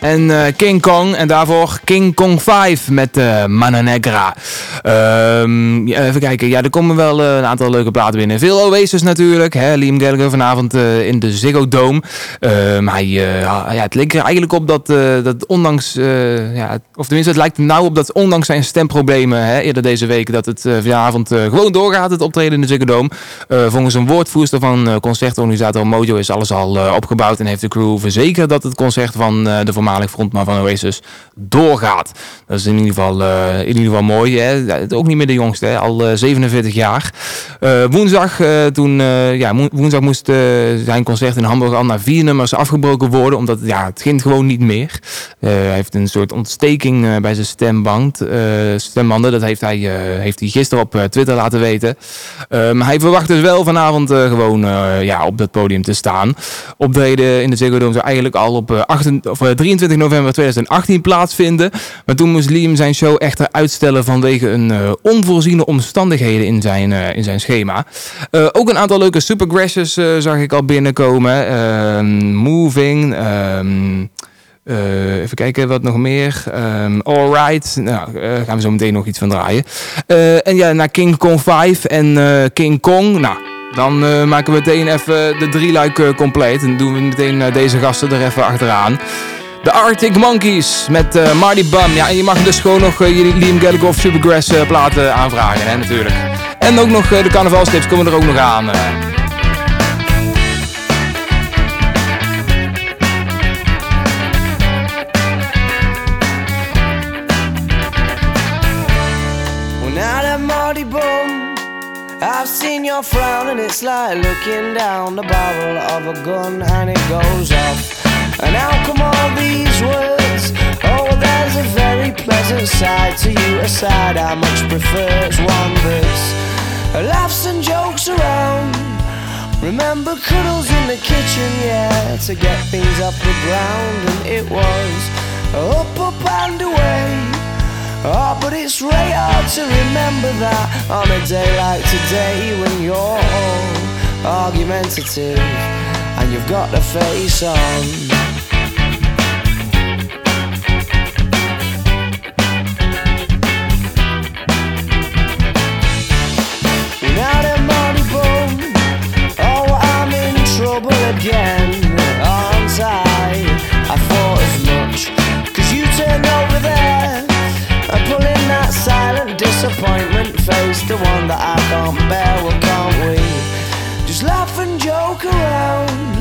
en eh, King Kong. En daarvoor King Kong 5 met eh Mana Ehm, even kijken. Ja, er komen wel eh, een aantal leuke platen binnen. Veel Oasis natuurlijk. Hè? Liam Gallagher vanavond eh, in de Ziggo Dome. Ehm, hij, eh, ja, het leek er eigenlijk op dat, dat ondanks... ja, of tenminste, het lijkt er nou op dat ondanks zijn stemproblemen hè, eerder deze week... dat het vanavond gewoon doorgaat, het optreden in de Ziggo Dome. Volgens een woordvoerster van concertorganisator Mojo is alles al opgebouwd... en heeft de crew verzekerd dat het concert van de voormalig frontman van Oasis doorgaat. Dat is in ieder geval, in ieder geval mooi. Hè? Ook niet meer de jongste, hè? al eh, 47 jaar. Eh, woensdag, eh, toen, eh, ja, woensdag moest eh, zijn concert in Hamburg al na vier nummers afgebroken worden, omdat ja, het ging gewoon niet meer. Eh, hij heeft een soort ontsteking eh, bij zijn stemband, eh, stembanden. Dat heeft hij, eh, heeft hij gisteren op eh, Twitter laten weten. Eh, maar hij verwacht dus wel vanavond eh, gewoon eh, ja, op dat podium te staan. Optreden in de Ziggo Dome zou eigenlijk al op eh, 28 of, eh, 23 november 2018 plaatsvinden. Maar toen moest Liam zijn show echter uitstellen vanwege een eh, onvoorziene omstandigheden in zijn, eh, in zijn schema. Eh, ook een aantal leuke supergrashes zag ik al binnenkomen. Ehm, moving. ehm, eh, even kijken wat nog meer. Ehm Alright. Nou, eh, gaan we zo meteen nog iets van draaien. En ja, naar King Kong 5 en King Kong. Nou, dan maken we meteen even de drieluik compleet. En doen we meteen deze gasten er even achteraan. De Arctic Monkeys met eh, Marty Bum. Ja, en je mag dus gewoon nog eh, je Liam Gallagher of Supergrass eh, platen aanvragen, hè, natuurlijk. En ook nog de carnavalstips komen er ook nog aan. I've seen your frown, and it's like looking down the barrel of a gun and it goes off. And how come all these words? Oh, there's a very pleasant side to you, a side I much prefer. It's one that's laughs and jokes around. Remember cuddles in the kitchen, yeah, to get things off the ground, and it was up, up and away. Oh, but it's really hard to remember that on a day like today when you're argumentative and you've got the face on. Again, aren't I? I thought as much, cause you turned over there and pulling that silent disappointment face, the one that I can't bear. Well, can't we just laugh and joke around?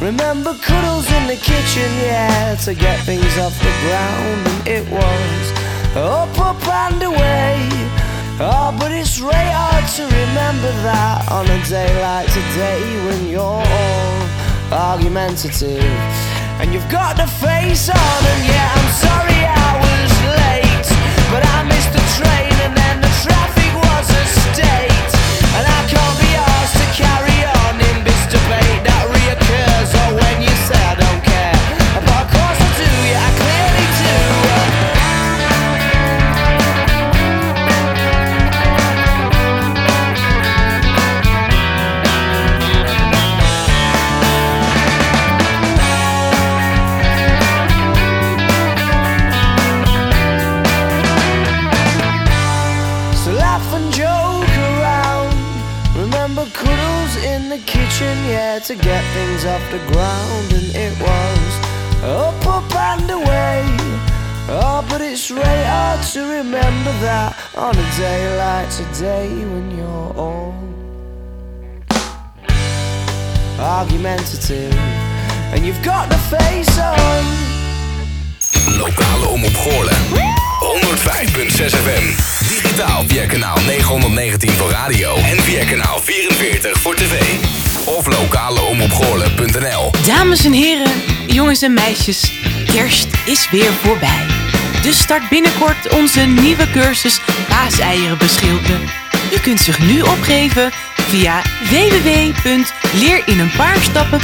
Remember cuddles in the kitchen, yeah, to get things off the ground, and it was up, up and away. Oh, but it's really hard to remember that on a day like today when you're all argumentative and you've got the face on. And yeah, I'm sorry I was late, but I missed the train and then the traffic was a state. To get things off the ground, and it was up, up and away. Oh, but it's really hard to remember that on a day like today when you're all argumentative and you've got the face on. Lokale omroep Goorlen. 105.6 FM. Digitaal via kanaal 919 voor radio. En via kanaal 44 voor tv. Of lokaleomroepgoorlen.nl Dames en heren, jongens en meisjes, kerst is weer voorbij. Dus start binnenkort onze nieuwe cursus paaseieren beschilderen. U kunt zich nu opgeven via www.leerineenpaarstappen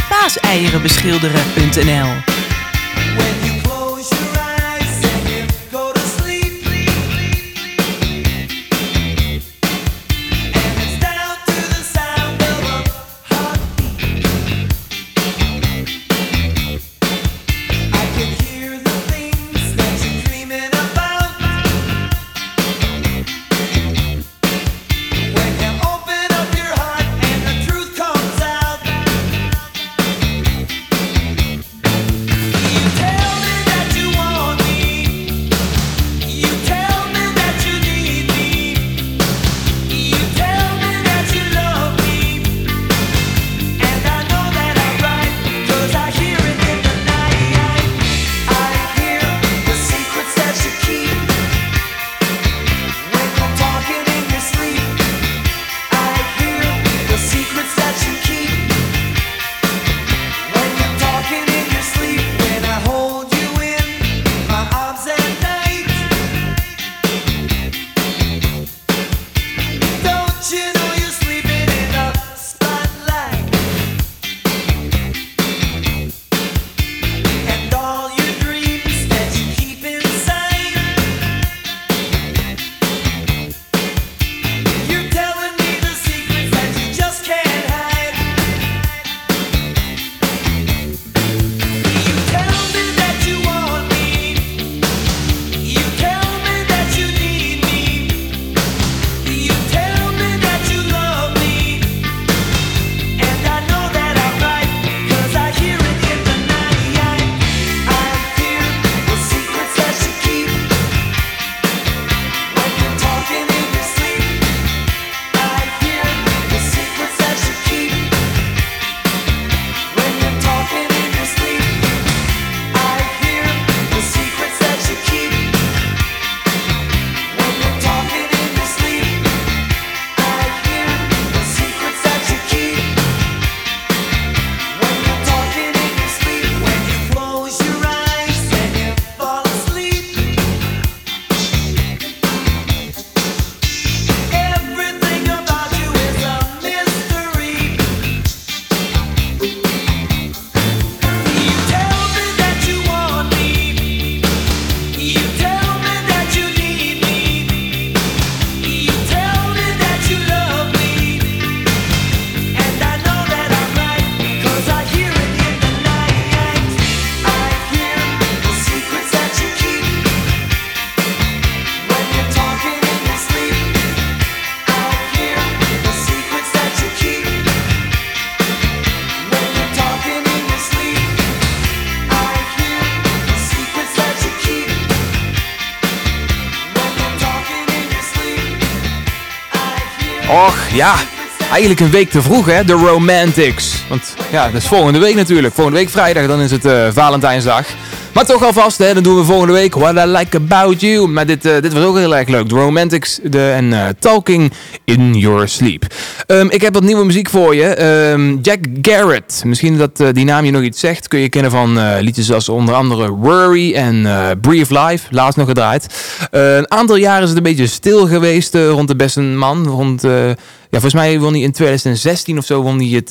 Eigenlijk een week te vroeg, hè? De Romantics. Want ja, dat is volgende week natuurlijk. Volgende week vrijdag, dan is het eh, Valentijnsdag. Maar toch alvast, hè, dan doen we volgende week What I Like About You. Maar dit, eh, dit was ook heel erg leuk. The Romantics de, en eh, Talking in Your Sleep. Ehm, ik heb wat nieuwe muziek voor je. Ehm, Jack Garrett. Misschien dat eh, die naam je nog iets zegt. Kun je kennen van eh, liedjes als onder andere Worry en eh Brief Life. Laatst nog gedraaid. Een aantal jaren is het een beetje stil geweest rond de beste man. Rond, ja, volgens mij won hij in 2016 of zo won hij het...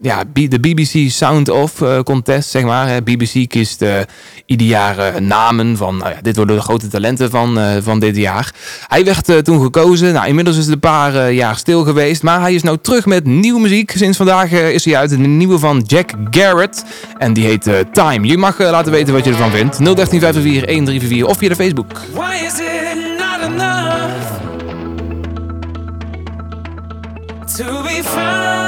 ja, de BBC Sound Off eh, contest, zeg maar. BBC kiest eh, ieder jaar eh, namen van, nou ja, dit worden de grote talenten van, van dit jaar. Hij werd toen gekozen. Nou, inmiddels is het een paar jaar stil geweest. Maar hij is nou terug met nieuwe muziek. Sinds vandaag is hij uit. De nieuwe van Jack Garrett. En die heet Time. Je mag laten weten wat je ervan vindt. 013 544 1344 of via de Facebook. Why is it not enough to be fine?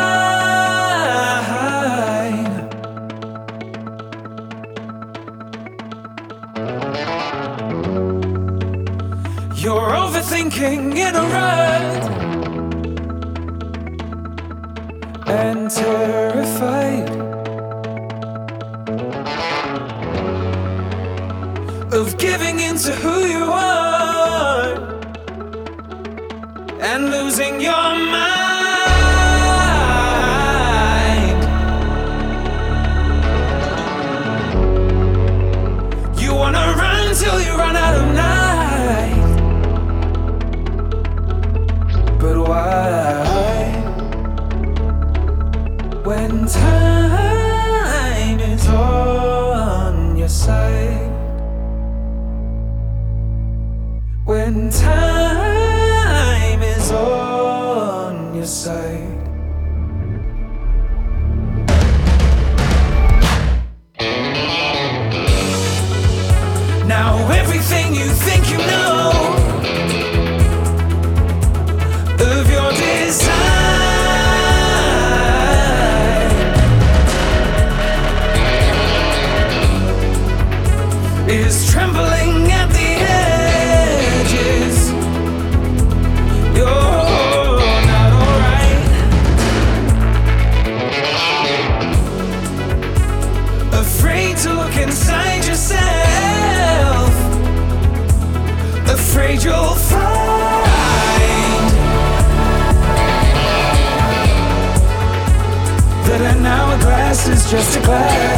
Overthinking in a rut and terrified of giving into who you are and losing your mind. When is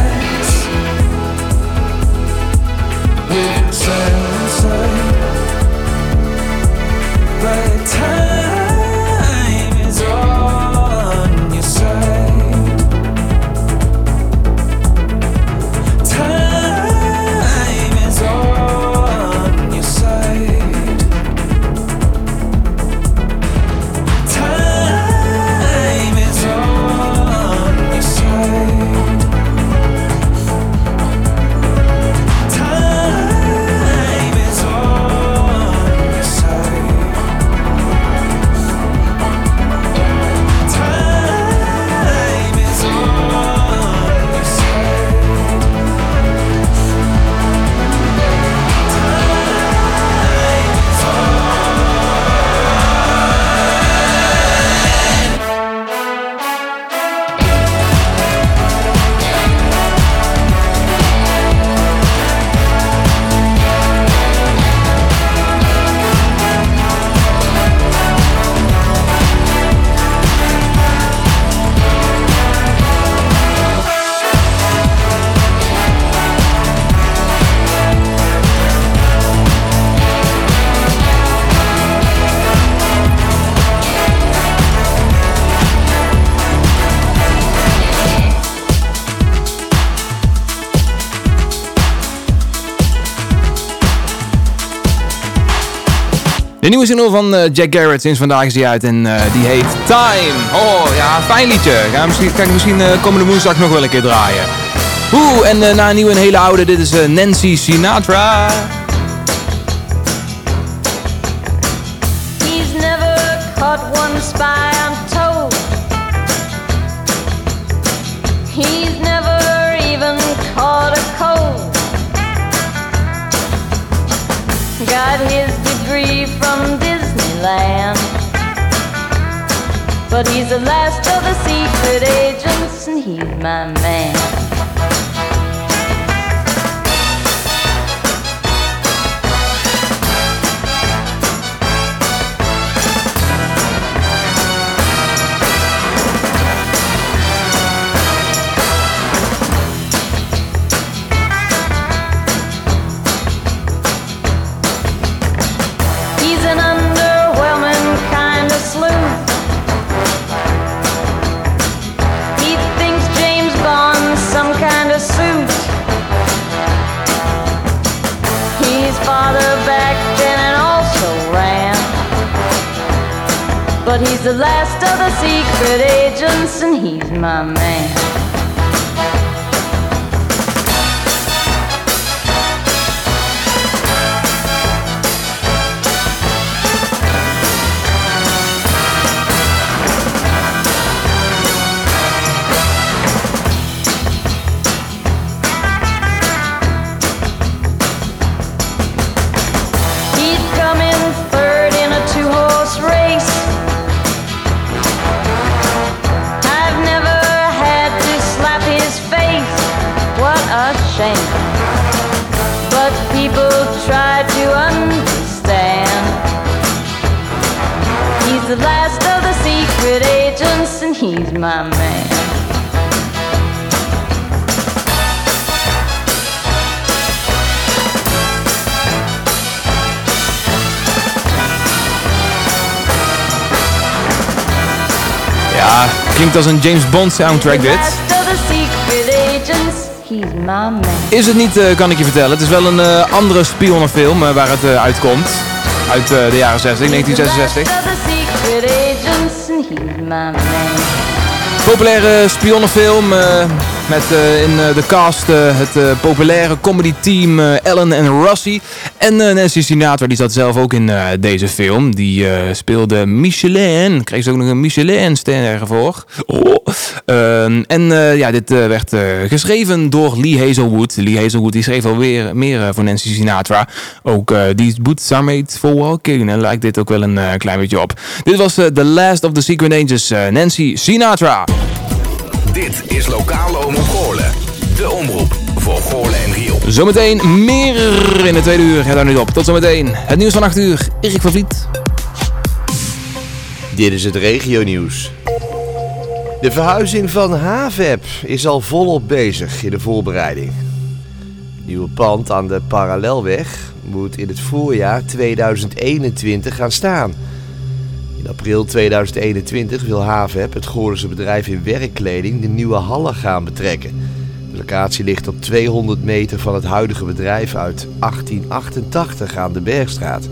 nieuwe single van eh, Jack Garrett, sinds vandaag is die uit en eh, die heet Time. Oh ja, fijn liedje. Ga, misschien, ik misschien eh, komende woensdag nog wel een keer draaien. Oeh, en na een nieuwe en hele oude, dit is Nancy Sinatra. Man. Bond soundtrack dit. Is het niet, eh, kan ik je vertellen. Het is wel een eh, andere spionnenfilm eh, waar het uitkomt. Uit de jaren 60, 1966. Last of the secret agents, and he's my man. Populaire spionnenfilm met in de cast het populaire comedyteam eh, Ellen en Russie. En Nancy Sinatra die zat zelf ook in deze film. Die speelde Michelin. Kreeg ze ook nog een Michelin-ster voor. Oh. Ehm, en eh, ja, dit eh, werd eh, geschreven door Lee Hazelwood. Lee Hazelwood die schreef alweer meer voor Nancy Sinatra. Ook These Boots Are Made For Walking. En lijkt dit ook wel een klein beetje op. Dit was The Last of the Secret Angels. Nancy Sinatra. Dit is Lokale Omroep Goorlen. De omroep voor Goorlen en Riel. Zometeen meer in de tweede uur. Ga daar niet op. Tot zometeen. Het nieuws van 8 uur. Erik van Vliet. Dit is het regionieuws. De verhuizing van HAVEP is al volop bezig in de voorbereiding. Het nieuwe pand aan de Parallelweg moet in het voorjaar 2021 gaan staan. In april 2021 wil HAVEP, het Goorlense bedrijf in werkkleding, de nieuwe hallen gaan betrekken. De locatie ligt op 200 meter van het huidige bedrijf uit 1888 aan de Bergstraat.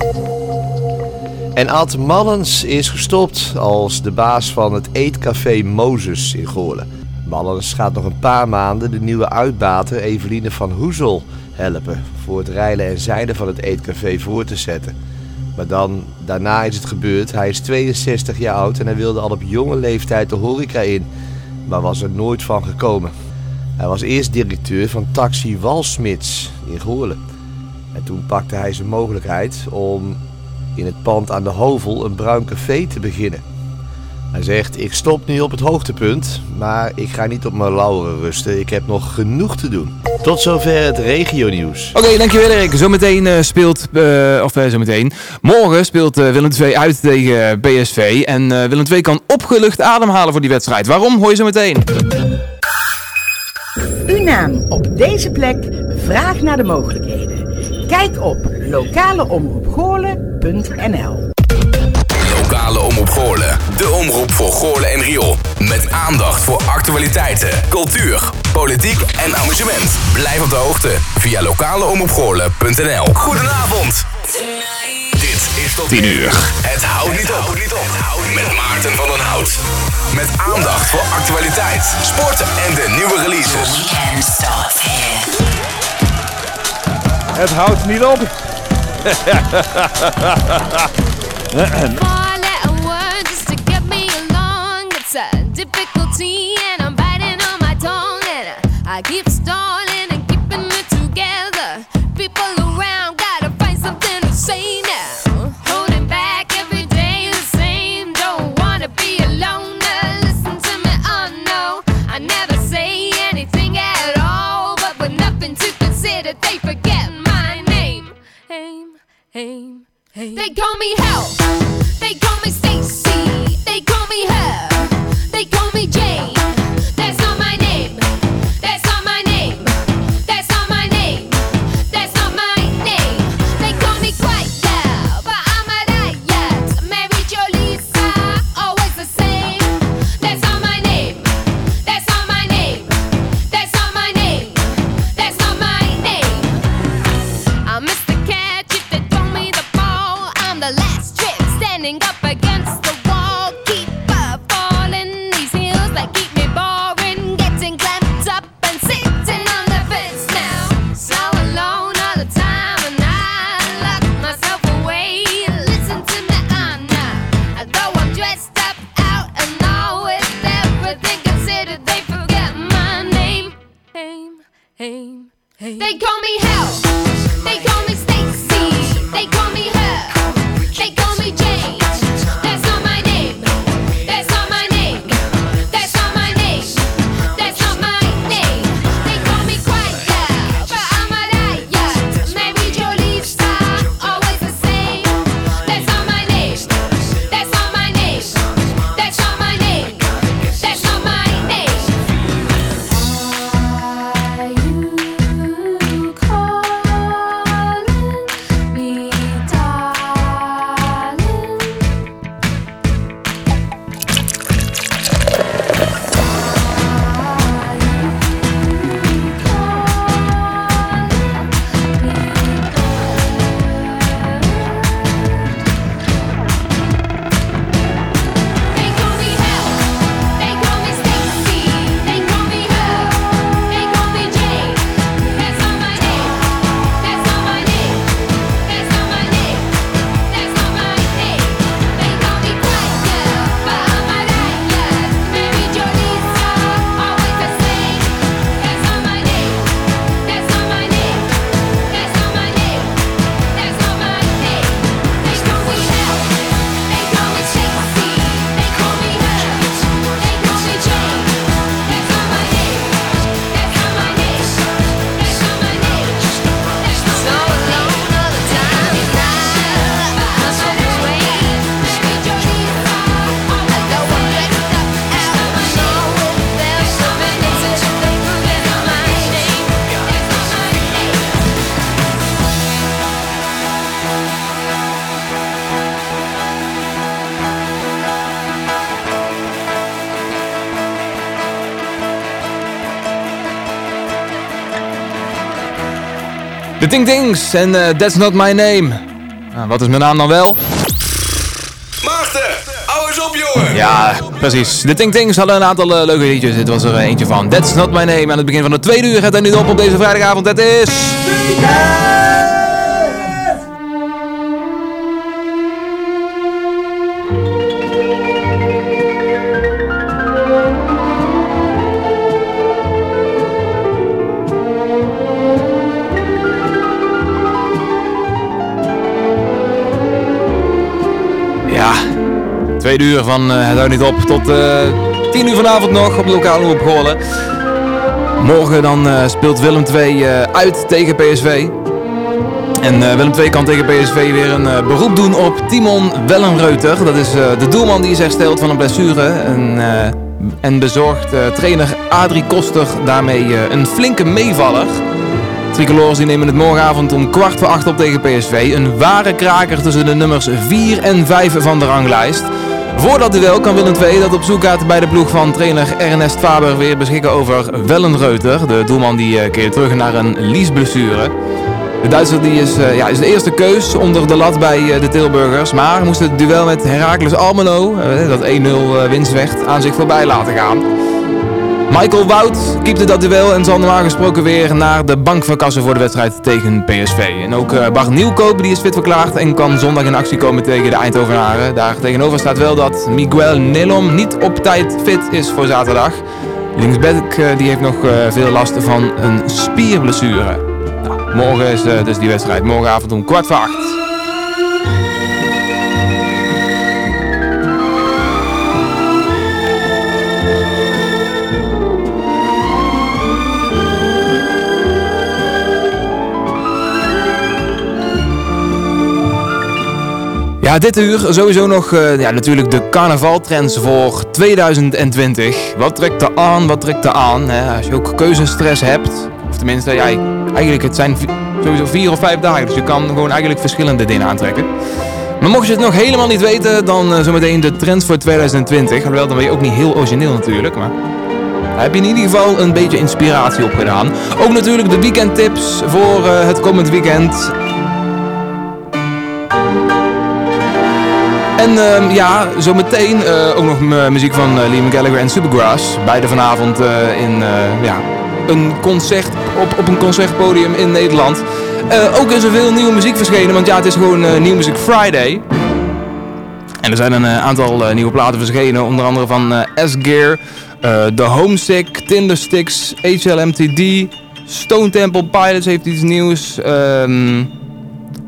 En Ad Mallens is gestopt als de baas van het eetcafé Mozes in Goorlen. Mallens gaat nog een paar maanden de nieuwe uitbater Eveline van Hoezel helpen voor het rijlen en zeilen van het eetcafé voor te zetten. Maar dan, daarna is het gebeurd. Hij is 62 jaar oud en hij wilde al op jonge leeftijd de horeca in, maar was er nooit van gekomen. Hij was eerst directeur van Taxi Walsmits in Goorlen. En toen pakte hij zijn mogelijkheid om in het pand aan de Hovel een bruin café te beginnen. Hij zegt, ik stop nu op het hoogtepunt, maar ik ga niet op mijn lauweren rusten. Ik heb nog genoeg te doen. Tot zover het regionieuws. Oké, dankjewel Erik. Zometeen eh, speelt, eh, of eh, zometeen, morgen speelt eh, Willem II uit tegen PSV. En eh, Willem II kan opgelucht ademhalen voor die wedstrijd. Waarom, hoor je zo meteen. Uw naam op deze plek, vraag naar de mogelijkheden. Kijk op lokaleomroepgoorlen.nl Lokale Omroep Goorlen. De omroep voor Goorlen en Riool. Met aandacht voor actualiteiten, cultuur, politiek en amusement. Blijf op de hoogte via lokaleomroepgoorlen.nl Goedenavond. Dit is tot 10 uur. Het houdt niet op. Met Maarten van den Hout. Met aandacht voor actualiteit, sport en de nieuwe releases. Het houdt niet op. Four letter word They call me Hell. They call me Stacy. They call me her. They call me Hell. Ting Tings en eh, That's Not My Name. Nou, wat is mijn naam dan wel? Maarten, hou eens op jongen. Ja, precies. De Ting Tings hadden een aantal eh, leuke liedjes. Dit was er eh, eentje van. That's Not My Name. Aan het begin van de tweede uur gaat hij nu op op deze vrijdagavond. Het is... tweede uur van eh, Het houdt niet op tot eh 10 uur vanavond nog op de lokale omroep. Morgen dan eh, speelt Willem II eh, uit tegen PSV. En eh, Willem II kan tegen PSV weer een eh, beroep doen op Timon Wellenreuter. Dat is eh, de doelman die is hersteld van een blessure. En, eh, en bezorgt eh, trainer Adrie Koster daarmee eh, een flinke meevaller. Tricolores die nemen het morgenavond om kwart voor acht op tegen PSV. Een ware kraker tussen de nummers 4 en 5 van de ranglijst. Voor dat duel kan Willem II dat op zoek gaat bij de ploeg van trainer Ernest Faber weer beschikken over Wellenreuter. De doelman die eh, keert terug naar een liesblessure. De Duitser die is, eh, ja, is de eerste keus onder de lat bij eh, de Tilburgers. Maar moest het duel met Heracles Almelo, dat 1-0 eh, winst werd, aan zich voorbij laten gaan. Michael Wout keepte dat duel en zal normaal gesproken weer naar de bank verkassen voor de wedstrijd tegen PSV. En ook eh, Bart Nieuwkoop die is fit verklaard en kan zondag in actie komen tegen de Eindhovenaren. Daar tegenover staat wel dat Miguel Nelom niet op tijd fit is voor zaterdag. Linksback eh, die heeft nog eh, veel last van een spierblessure. Nou, morgen is dus die wedstrijd. Morgenavond om kwart voor acht. Ja, dit uur sowieso nog eh, ja, natuurlijk de carnavaltrends voor 2020. Wat trekt er aan, wat trekt er aan? Hè? Als je ook keuzestress hebt, of tenminste, ja, eigenlijk het zijn sowieso vier of vijf dagen, dus je kan gewoon eigenlijk verschillende dingen aantrekken. Maar mocht je het nog helemaal niet weten, dan eh, zometeen de trends voor 2020. Alhoewel, dan ben je ook niet heel origineel natuurlijk, maar... Heb je in ieder geval een beetje inspiratie op gedaan. Ook natuurlijk de weekendtips voor eh, het komend weekend. En ehm, ja, zometeen eh, ook nog m- muziek van eh, Liam Gallagher en Supergrass. Beide vanavond eh, in eh, ja, een concert, op, op een concertpodium in Nederland. Eh, ook is er veel nieuwe muziek verschenen, want ja, het is gewoon eh Nieuw Music Friday. En er zijn een eh, aantal eh, nieuwe platen verschenen, onder andere van eh S-Gear, eh The Homesick, Tindersticks, HLMTD, Stone Temple Pilots heeft iets nieuws, ehm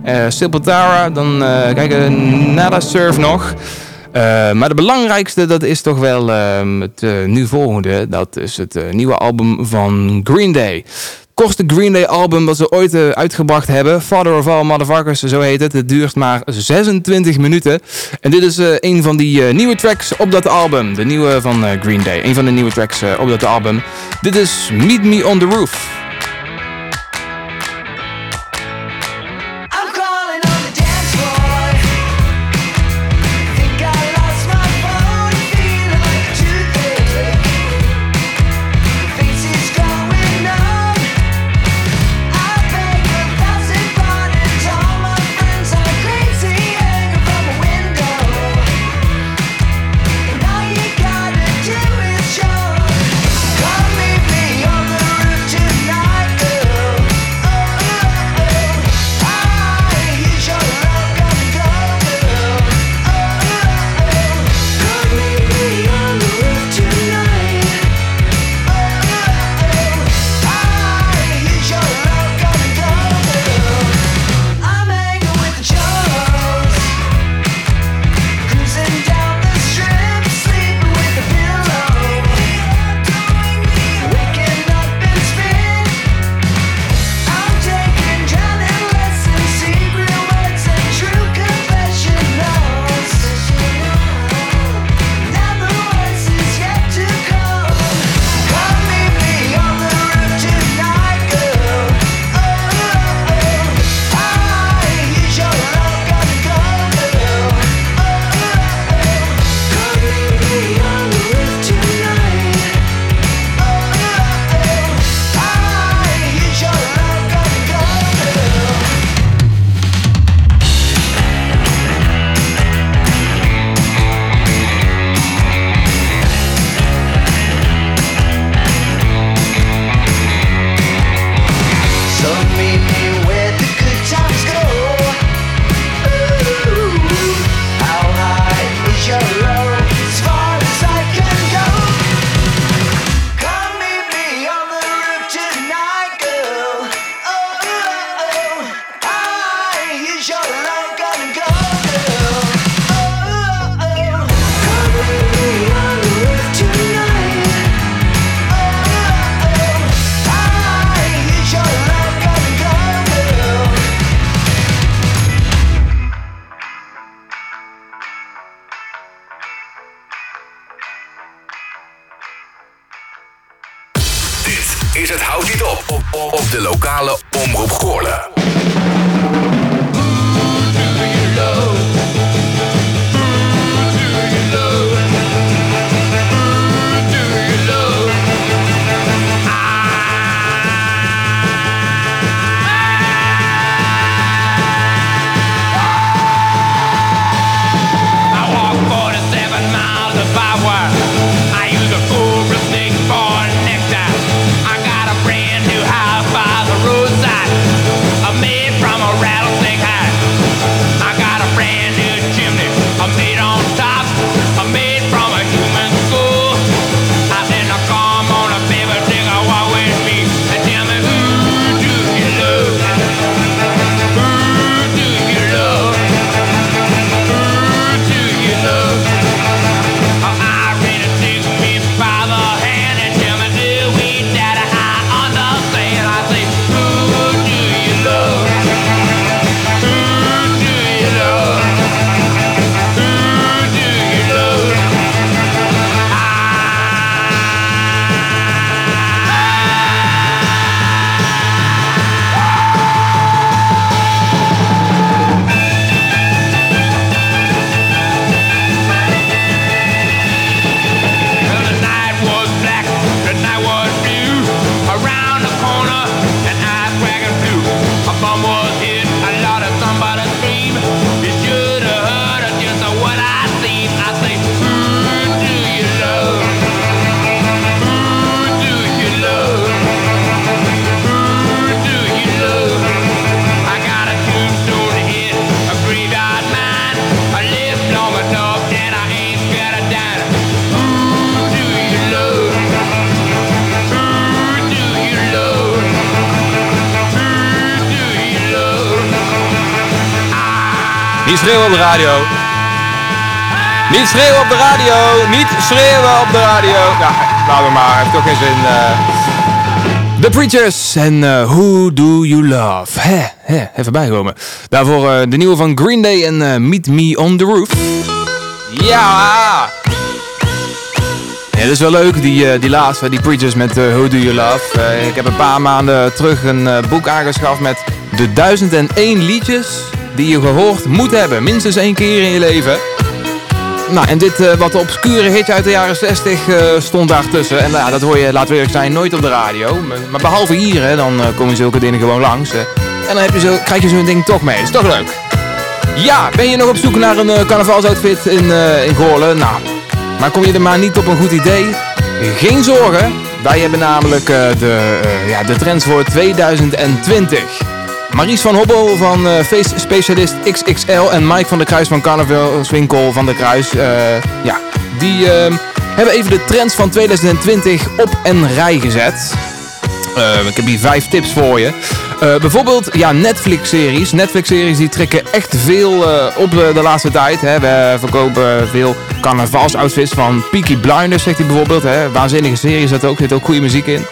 eh Silpatara, dan eh kijk, eh, Nada Surf nog. Eh, maar de belangrijkste, dat is toch wel ehm, het nu volgende. Dat is het nieuwe album van Green Day. Kortste Green Day album dat ze ooit uitgebracht hebben. Father of All Motherfuckers, zo heet het. Het duurt maar 26 minuten. En dit is een van die nieuwe tracks op dat album. De nieuwe van Green Day. Een van de nieuwe tracks op dat album. Dit is Meet Me on the Roof. Niet schreeuwen op de radio. Niet schreeuwen op de radio. Ja, laten we maar. Toch geen zin. eh. The Preachers en eh, Who Do You Love? Hè, hè, even bijkomen. Daarvoor eh, de nieuwe van Green Day en Meet Me on the Roof. Ja! Ja, dat is wel leuk, die, die laatste, die Preachers met Who Do You Love. Ik heb een paar maanden terug een boek aangeschaft met de 1001 liedjes die je gehoord moet hebben. Minstens één keer in je leven. Nou, en dit eh, wat obscure hitje uit de jaren 60 eh, stond daartussen. En nou dat hoor je, laten we eerlijk zijn, nooit op de radio. Maar, behalve hier, hè, dan eh, komen zulke dingen gewoon langs. En dan heb je zo, krijg je zo'n ding toch mee. Is toch leuk. Ja, ben je nog op zoek naar een carnavalsoutfit in, in Goorlen? Nou, maar kom je er maar niet op een goed idee? Geen zorgen. Wij hebben namelijk de, ja, de trends voor 2020. Maries van Hobbel van eh feestspecialist XXL en Mike van der Kruis van Carnavalswinkel van der Kruis. eh, ja, die eh, hebben even de trends van 2020 op en rij gezet. Eh, ik heb hier vijf tips voor je. Eh, bijvoorbeeld ja, Netflix-series. Netflix-series die trekken echt veel op de laatste tijd. Hè. We verkopen veel carnavalsoutfits van Peaky Blinders, zegt hij bijvoorbeeld. Hè. Waanzinnige serie is dat ook. Zit ook goede muziek in.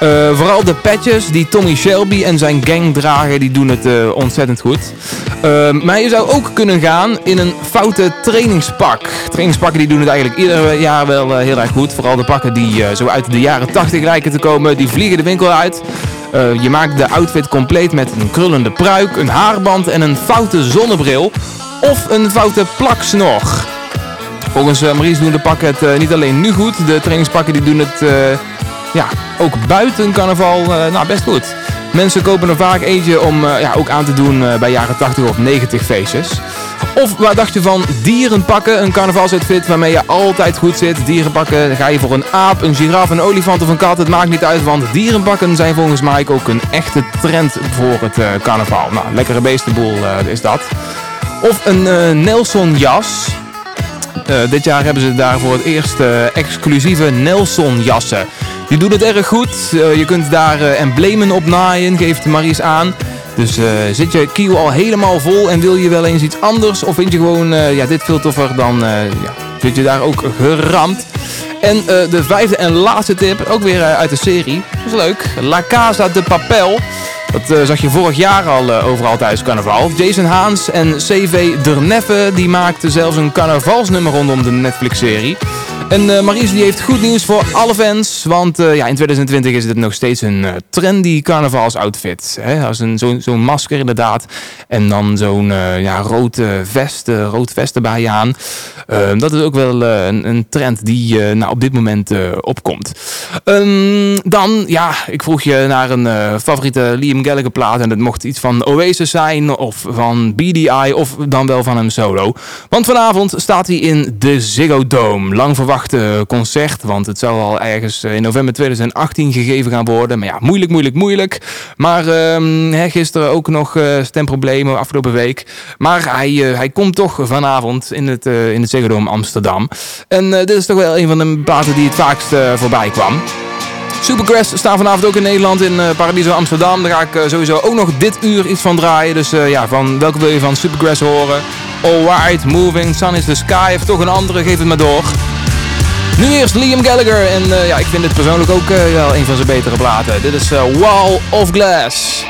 Eh, vooral de patches die Tommy Shelby en zijn gang dragen, die doen het eh, ontzettend goed. Eh, maar je zou ook kunnen gaan in een foute trainingspak. Trainingspakken die doen het eigenlijk ieder jaar wel heel erg goed. Vooral de pakken die zo uit de jaren 80 lijken te komen, die vliegen de winkel uit. Je maakt de outfit compleet met een krullende pruik, een haarband en een foute zonnebril. Of een foute plaksnor. Volgens eh, Maries doen de pakken het niet alleen nu goed. De trainingspakken die doen het ja, ook buiten carnaval eh, nou, best goed. Mensen kopen er vaak eentje om eh, ja, ook aan te doen eh, bij jaren 80 of 90 feestjes. Of waar dacht je van dierenpakken? Een carnavalsoutfit waarmee je altijd goed zit. Dierenpakken, ga je voor een aap, een giraf, een olifant of een kat. Het maakt niet uit, want dierenpakken zijn volgens Mike ook een echte trend voor het carnaval. Nou, lekkere beestenboel is dat. Of een eh, Nelson jas. Dit jaar hebben ze daar voor het eerst exclusieve Nelson jassen. Die doen het erg goed. Eh, je kunt daar eh, emblemen op naaien, geeft Maries aan. Dus eh, zit je kiel al helemaal vol en wil je wel eens iets anders? Of vind je gewoon ja, dit veel toffer, dan eh, ja, je daar ook geramd. En de vijfde en laatste tip, ook weer uit de serie. Dat is leuk. La Casa de Papel. Dat zag je vorig jaar al overal tijdens carnaval. Jason Haans en CV Derneffe die maakten zelfs een carnavalsnummer rondom de Netflix-serie. En eh, Maries die heeft goed nieuws voor alle fans. Want eh, ja, in 2020 is het nog steeds een eh, trendy carnavalsoutfit. Hè? Als een, zo'n masker inderdaad. En dan zo'n ja, rood vest, rood vest erbij aan. Eh, dat is ook wel een, een trend die nou, op dit moment opkomt. Ehm, dan, ja, ik vroeg je naar een favoriete Liam Gallagher plaat. En dat mocht iets van Oasis zijn, of van BDI, of dan wel van hem solo. Want vanavond staat hij in de Ziggo Dome. Lang concert, want het zou al ergens eh, in november 2018 gegeven gaan worden. Maar ja, moeilijk, moeilijk, moeilijk. Maar ehm, gisteren ook nog eh, stemproblemen afgelopen week. Maar hij, eh, hij komt toch vanavond in het, in het Dome Amsterdam. En dit is toch wel een van de platen die het vaakst voorbij kwam. Supergrass staan vanavond ook in Nederland in eh, Paradiso Amsterdam. Daar ga ik sowieso ook nog dit uur iets van draaien. Dus ja, van welke wil je van Supergrass horen? Alright, Moving, Sun is the Sky. Of toch een andere, geef het maar door. Nu eerst Liam Gallagher. En eh, ja, ik vind dit persoonlijk ook eh, wel een van zijn betere platen. Dit is eh, Wall of Glass.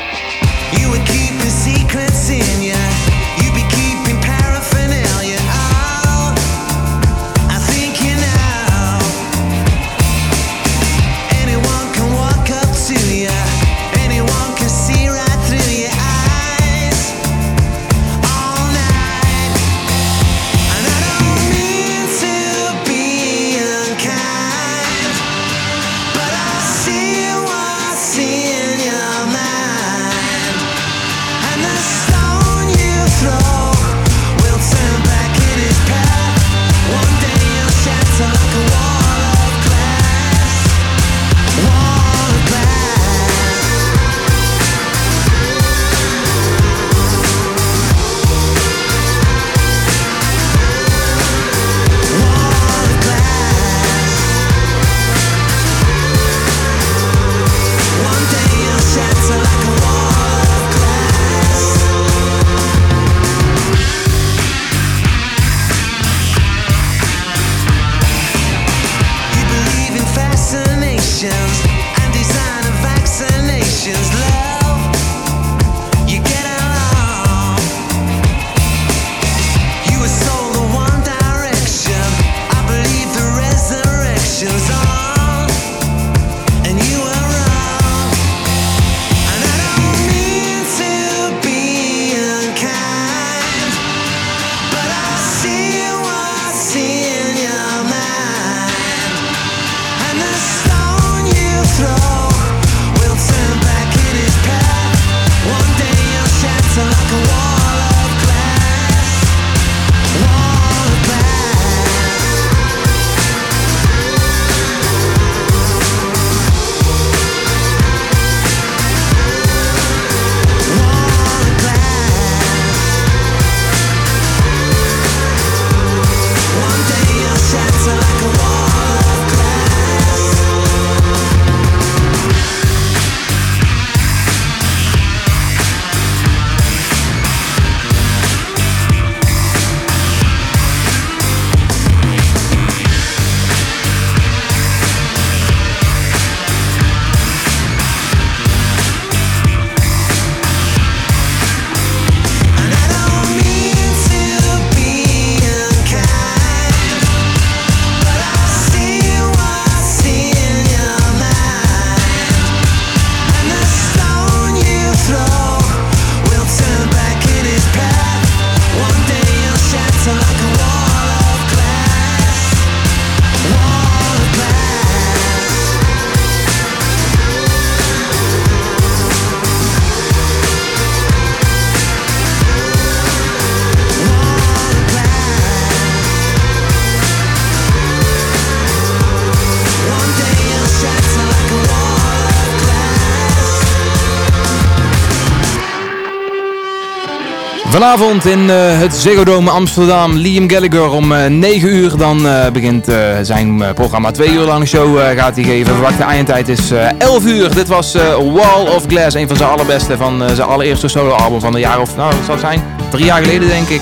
Vanavond in eh, het Ziggo Dome Amsterdam, Liam Gallagher om eh, 9 uur. Dan eh, begint zijn programma Twee uur lang show gaat hij geven. Verwachte eindtijd is 11 uur. Dit was Wall of Glass, een van zijn allerbeste van zijn allereerste soloalbum van de jaar of, nou, het zijn? Drie jaar geleden denk ik.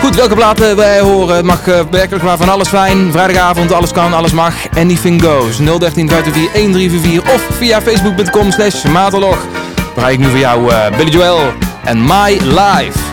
Goed, welke platen wij horen mag werkelijk waar van alles fijn. Vrijdagavond, alles kan, alles mag. Anything goes. 013 54 1344 of via facebook.com slash maatelog. Draai ik nu voor jou Billy Joel. and My Life.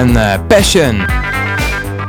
En eh, Passion.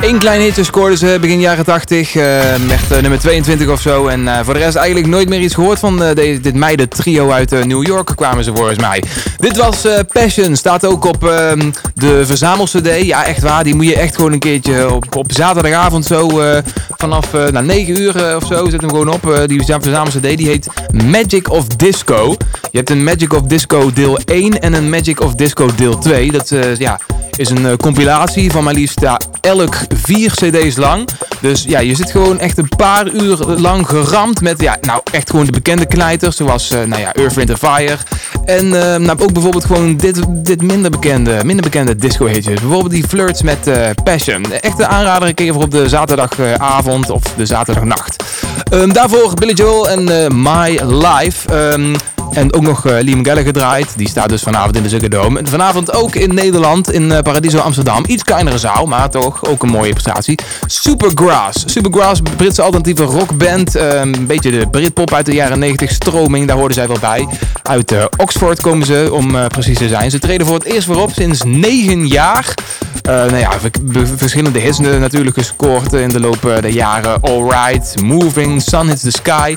Eén klein hitje scoorden ze begin jaren 80. eh met eh, nummer 22 of zo. En eh, voor de rest eigenlijk nooit meer iets gehoord van eh, dit meiden trio uit eh, New York kwamen ze volgens mij. Dit was eh, Passion. Staat ook op ehm, de verzamel-cd. Ja, echt waar. Die moet je echt gewoon een keertje op, op zaterdagavond zo eh, vanaf eh nou, 9 uur eh, of zo. Zet hem gewoon op. Eh, die verzamel-cd die heet Magic of Disco. Je hebt een Magic of Disco deel 1 en een Magic of Disco deel 2. Dat eh, ja, is een eh, compilatie van maar liefst elk vier cd's lang. Dus ja, je zit gewoon echt een paar uur lang geramd met ja, nou echt gewoon de bekende knijters. Zoals eh, nou ja, Earth, Wind Fire. En eh, nou, ook bijvoorbeeld gewoon dit, dit minder bekende, minder bekende disco hitjes. Bijvoorbeeld die flirts met eh, Passion. Echt een aanrader een keer voor op de zaterdagavond of de zaterdagnacht. Ehm, daarvoor Billy Joel en My Life. Ehm, en ook nog eh, Liam Gallagher gedraaid. Die staat dus vanavond in de Ziggo Dome. En vanavond ook in Nederland, in eh, Paradiso Amsterdam. Iets kleinere zaal, maar toch ook een mooie prestatie. Supergrass. Supergrass, Britse alternatieve rockband. Eh, een beetje de Britpop uit de jaren 90 stroming, daar hoorden zij wel bij. Uit eh, Oxford komen ze, om precies te zijn. Ze treden voor het eerst voorop sinds 9 jaar. Eh, nou ja, ver- ver- verschillende hits natuurlijk gescoord in de loop der jaren. Alright, Moving, Sun Hits the Sky,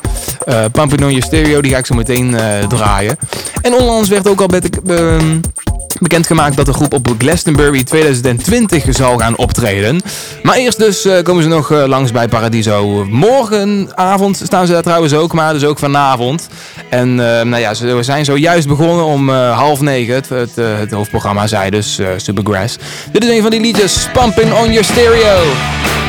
Pumping on Your Stereo, die ga ik zo meteen draaien. En onlangs werd ook al ehm, bekendgemaakt dat de groep op Glastonbury 2020 zal gaan optreden. Maar eerst dus eh, komen ze nog eh, langs bij Paradiso. Morgenavond staan ze daar trouwens ook, maar dus ook vanavond. En eh, nou ja, ze zijn zojuist begonnen om eh, half negen. Het, het, eh, hoofdprogramma zei dus eh, Supergrass. Dit is een van die liedjes, Pumping on Your Stereo.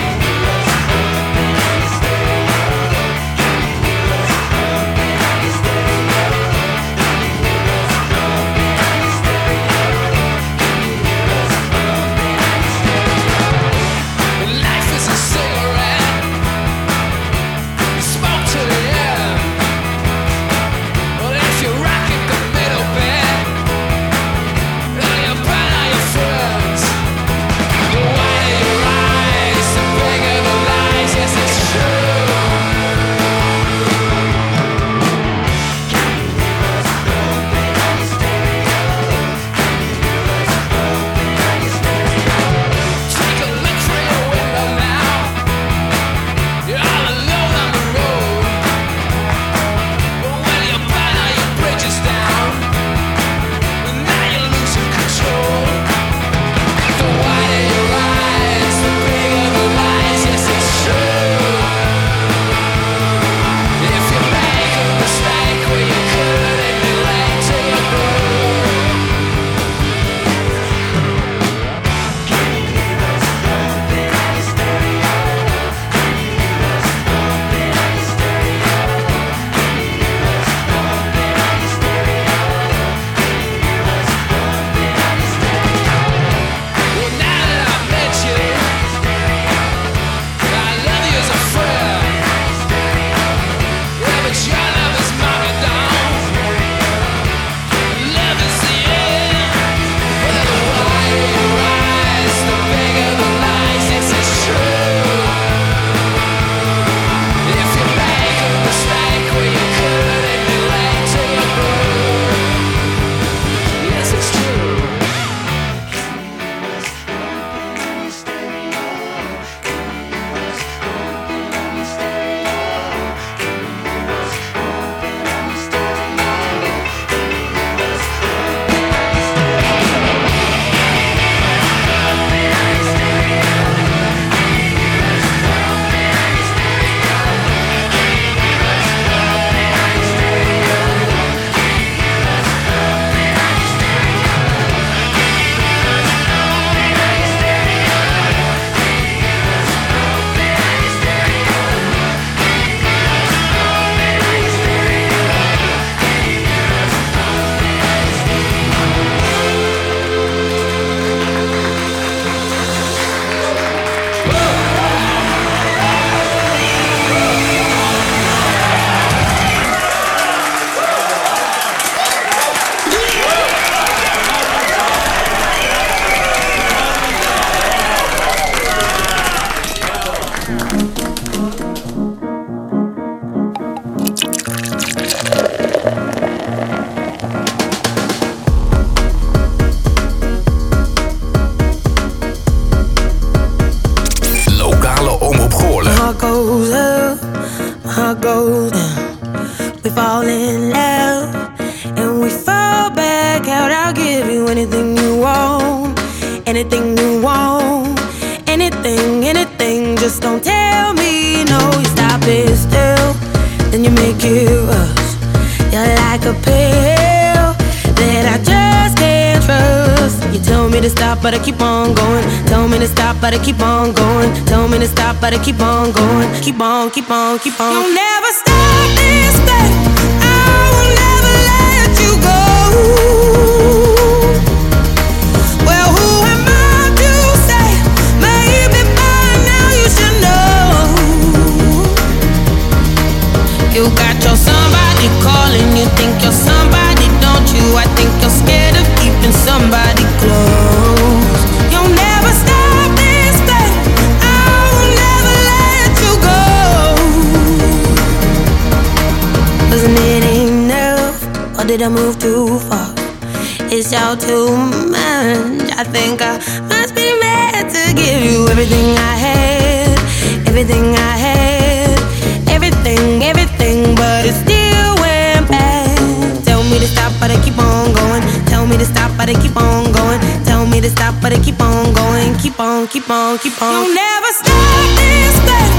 Stop, but I keep on going. Keep on, keep on, keep on. You'll never stop this thing.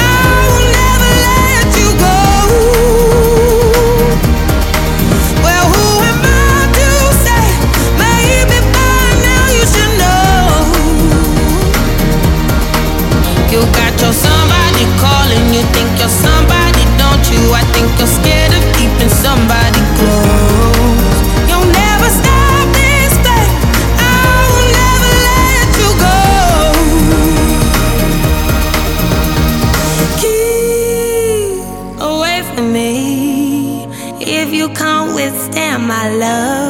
I will never let you go. Well, who am I to say? Maybe by now you should know. You got your somebody calling, you think you're somebody, don't you? I think you're scared of keeping somebody love.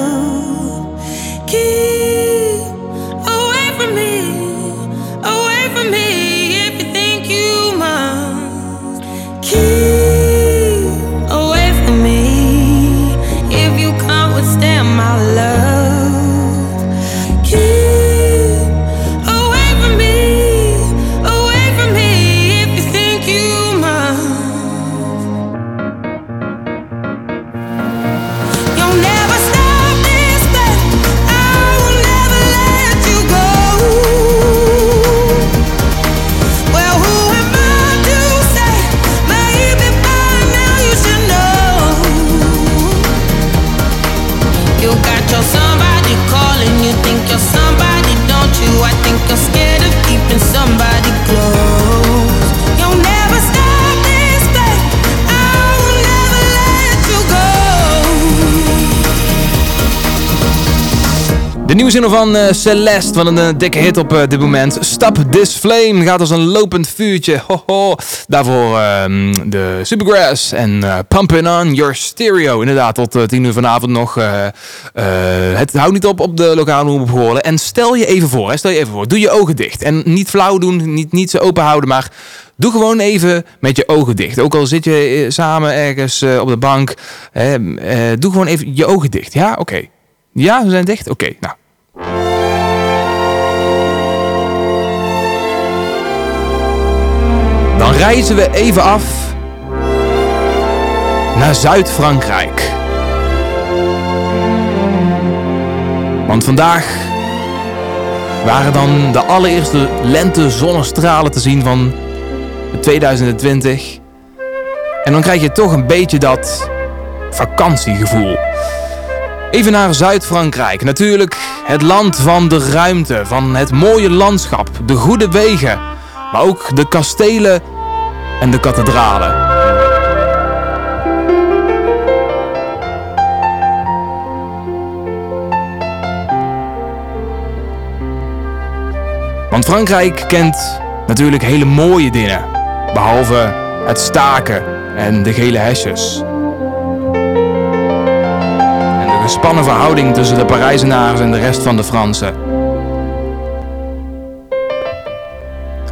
De nieuwe zin van eh, Celeste, van een eh, dikke hit op eh, dit moment. Stop This Flame gaat als een lopend vuurtje. Hoho. Daarvoor ehm, de Supergrass en Pumping On Your Stereo. Inderdaad, tot eh, 10 uur vanavond nog. het houdt niet op op de lokale omroep. En stel je even voor, hè, stel je even voor. Doe je ogen dicht. En niet flauw doen, niet, niet ze open houden, maar... Doe gewoon even met je ogen dicht. Ook al zit je samen ergens op de bank. eh, doe gewoon even je ogen dicht. Ja, oké. Ja, ze zijn dicht? Oké, nou. Reizen we even af naar Zuid-Frankrijk. Want vandaag waren dan de allereerste lente zonnestralen te zien van 2020. En dan krijg je toch een beetje dat vakantiegevoel. Even naar Zuid-Frankrijk. Natuurlijk het land van de ruimte, van het mooie landschap, de goede wegen, maar ook de kastelen en de kathedralen. Want Frankrijk kent natuurlijk hele mooie dingen, behalve het staken en de gele hesjes. En de gespannen verhouding tussen de Parijzenaars en de rest van de Fransen.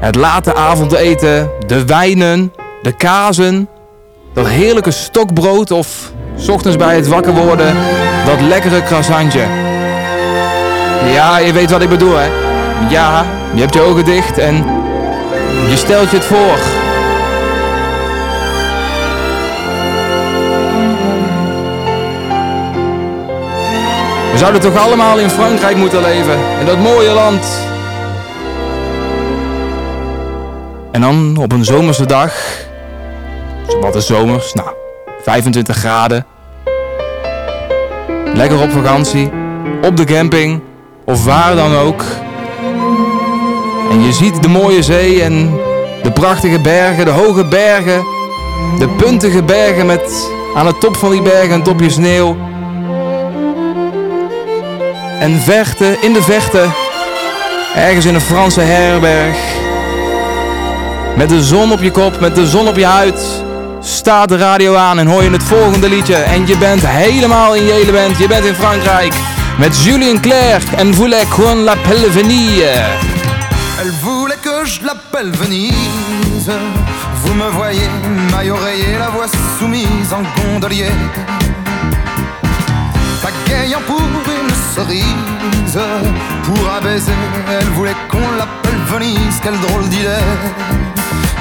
Het late avondeten, de wijnen, de kazen, dat heerlijke stokbrood of 's ochtends bij het wakker worden, dat lekkere croissantje. Ja, je weet wat ik bedoel hè. Ja, je hebt je ogen dicht en je stelt je het voor. We zouden toch allemaal in Frankrijk moeten leven. In dat mooie land. En dan op een zomerse dag. Wat is zomers? Nou, 25 graden. Lekker op vakantie. Op de camping. Of waar dan ook. En je ziet de mooie zee en de prachtige bergen, de hoge bergen. De puntige bergen met aan de top van die bergen een topje sneeuw. En vechten, in de vechten, ergens in een Franse herberg. Met de zon op je kop, met de zon op je huid. Staat de radio aan en hoor je het volgende liedje. En je bent helemaal in je element. Je bent in Frankrijk. Met Julien Clerc en voulait qu'on l'appelle Venise. Elle voulait que je l'appelle Venise. Vous me voyez, maille oreiller, la voix soumise en gondolier. Pagayant pour une cerise, pour un baiser, elle voulait qu'on l'appelle Venise. Quelle drôle d'idée,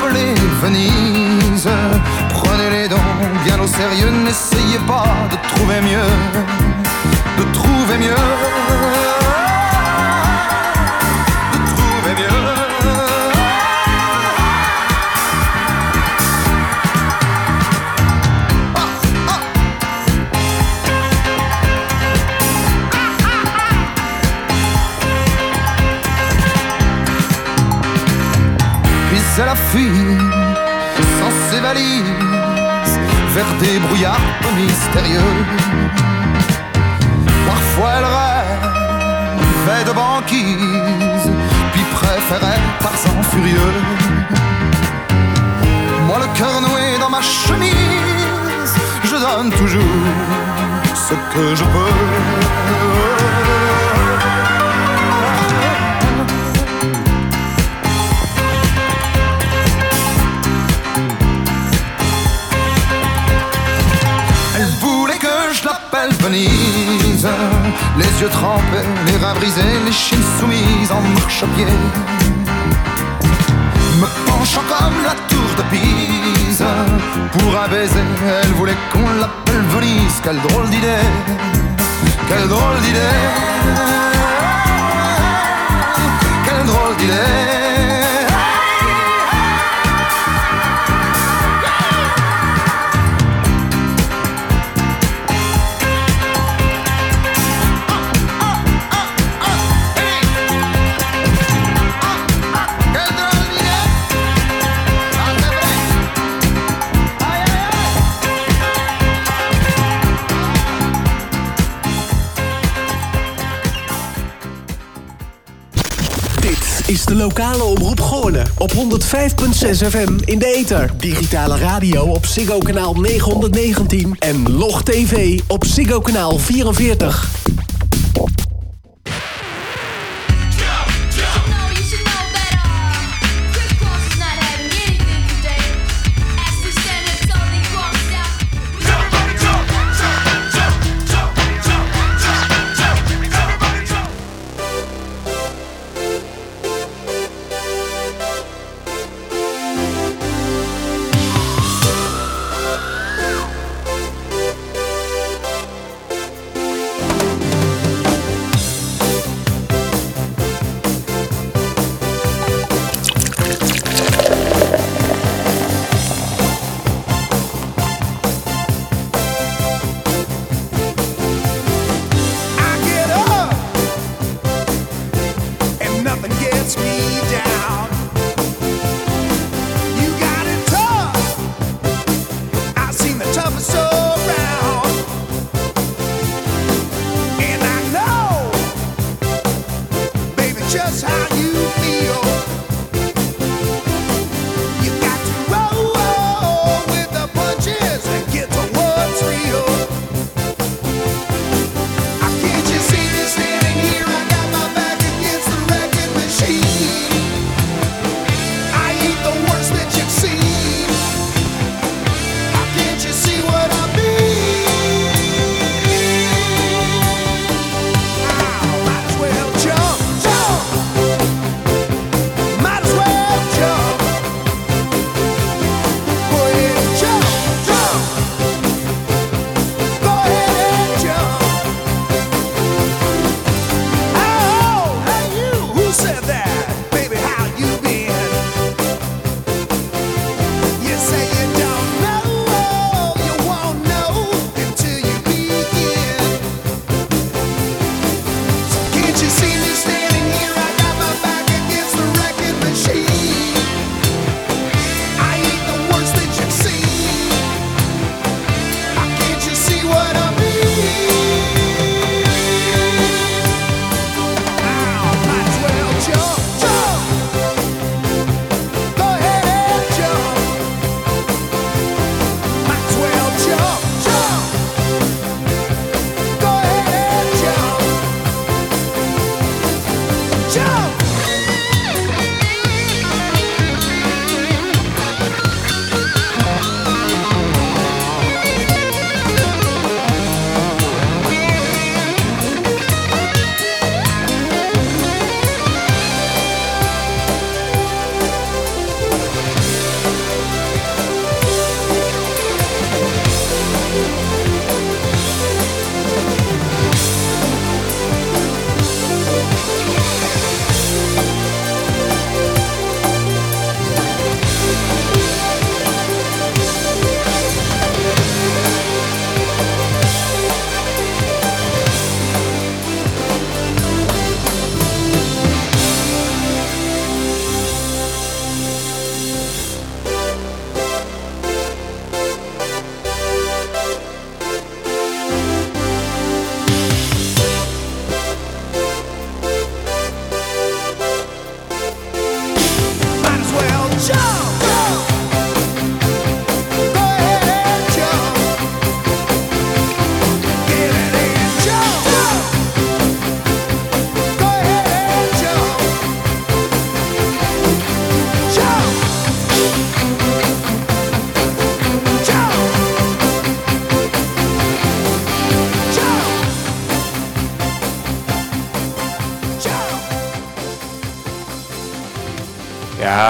S'appeler Venise, prenez-les donc bien au sérieux. N'essayez pas de trouver mieux, de trouver mieux. Puis elle a fui sans ses valises vers des brouillards mystérieux. Parfois elle rêvait de banquise, puis préférait Tarzan furieux. Moi le cœur noué dans ma chemise, je donne toujours ce que je peux. Les yeux trempés, les reins brisés, les chines soumises en marche-pied. Me penchant comme la tour de Pise. Pour un baiser, elle voulait qu'on l'appelle Venise. Quelle drôle d'idée, quelle drôle d'idée lokale omroep Goorlen op 105.6 FM in de ether. Digitale radio op Ziggo kanaal 919 en Log TV op Ziggo kanaal 44.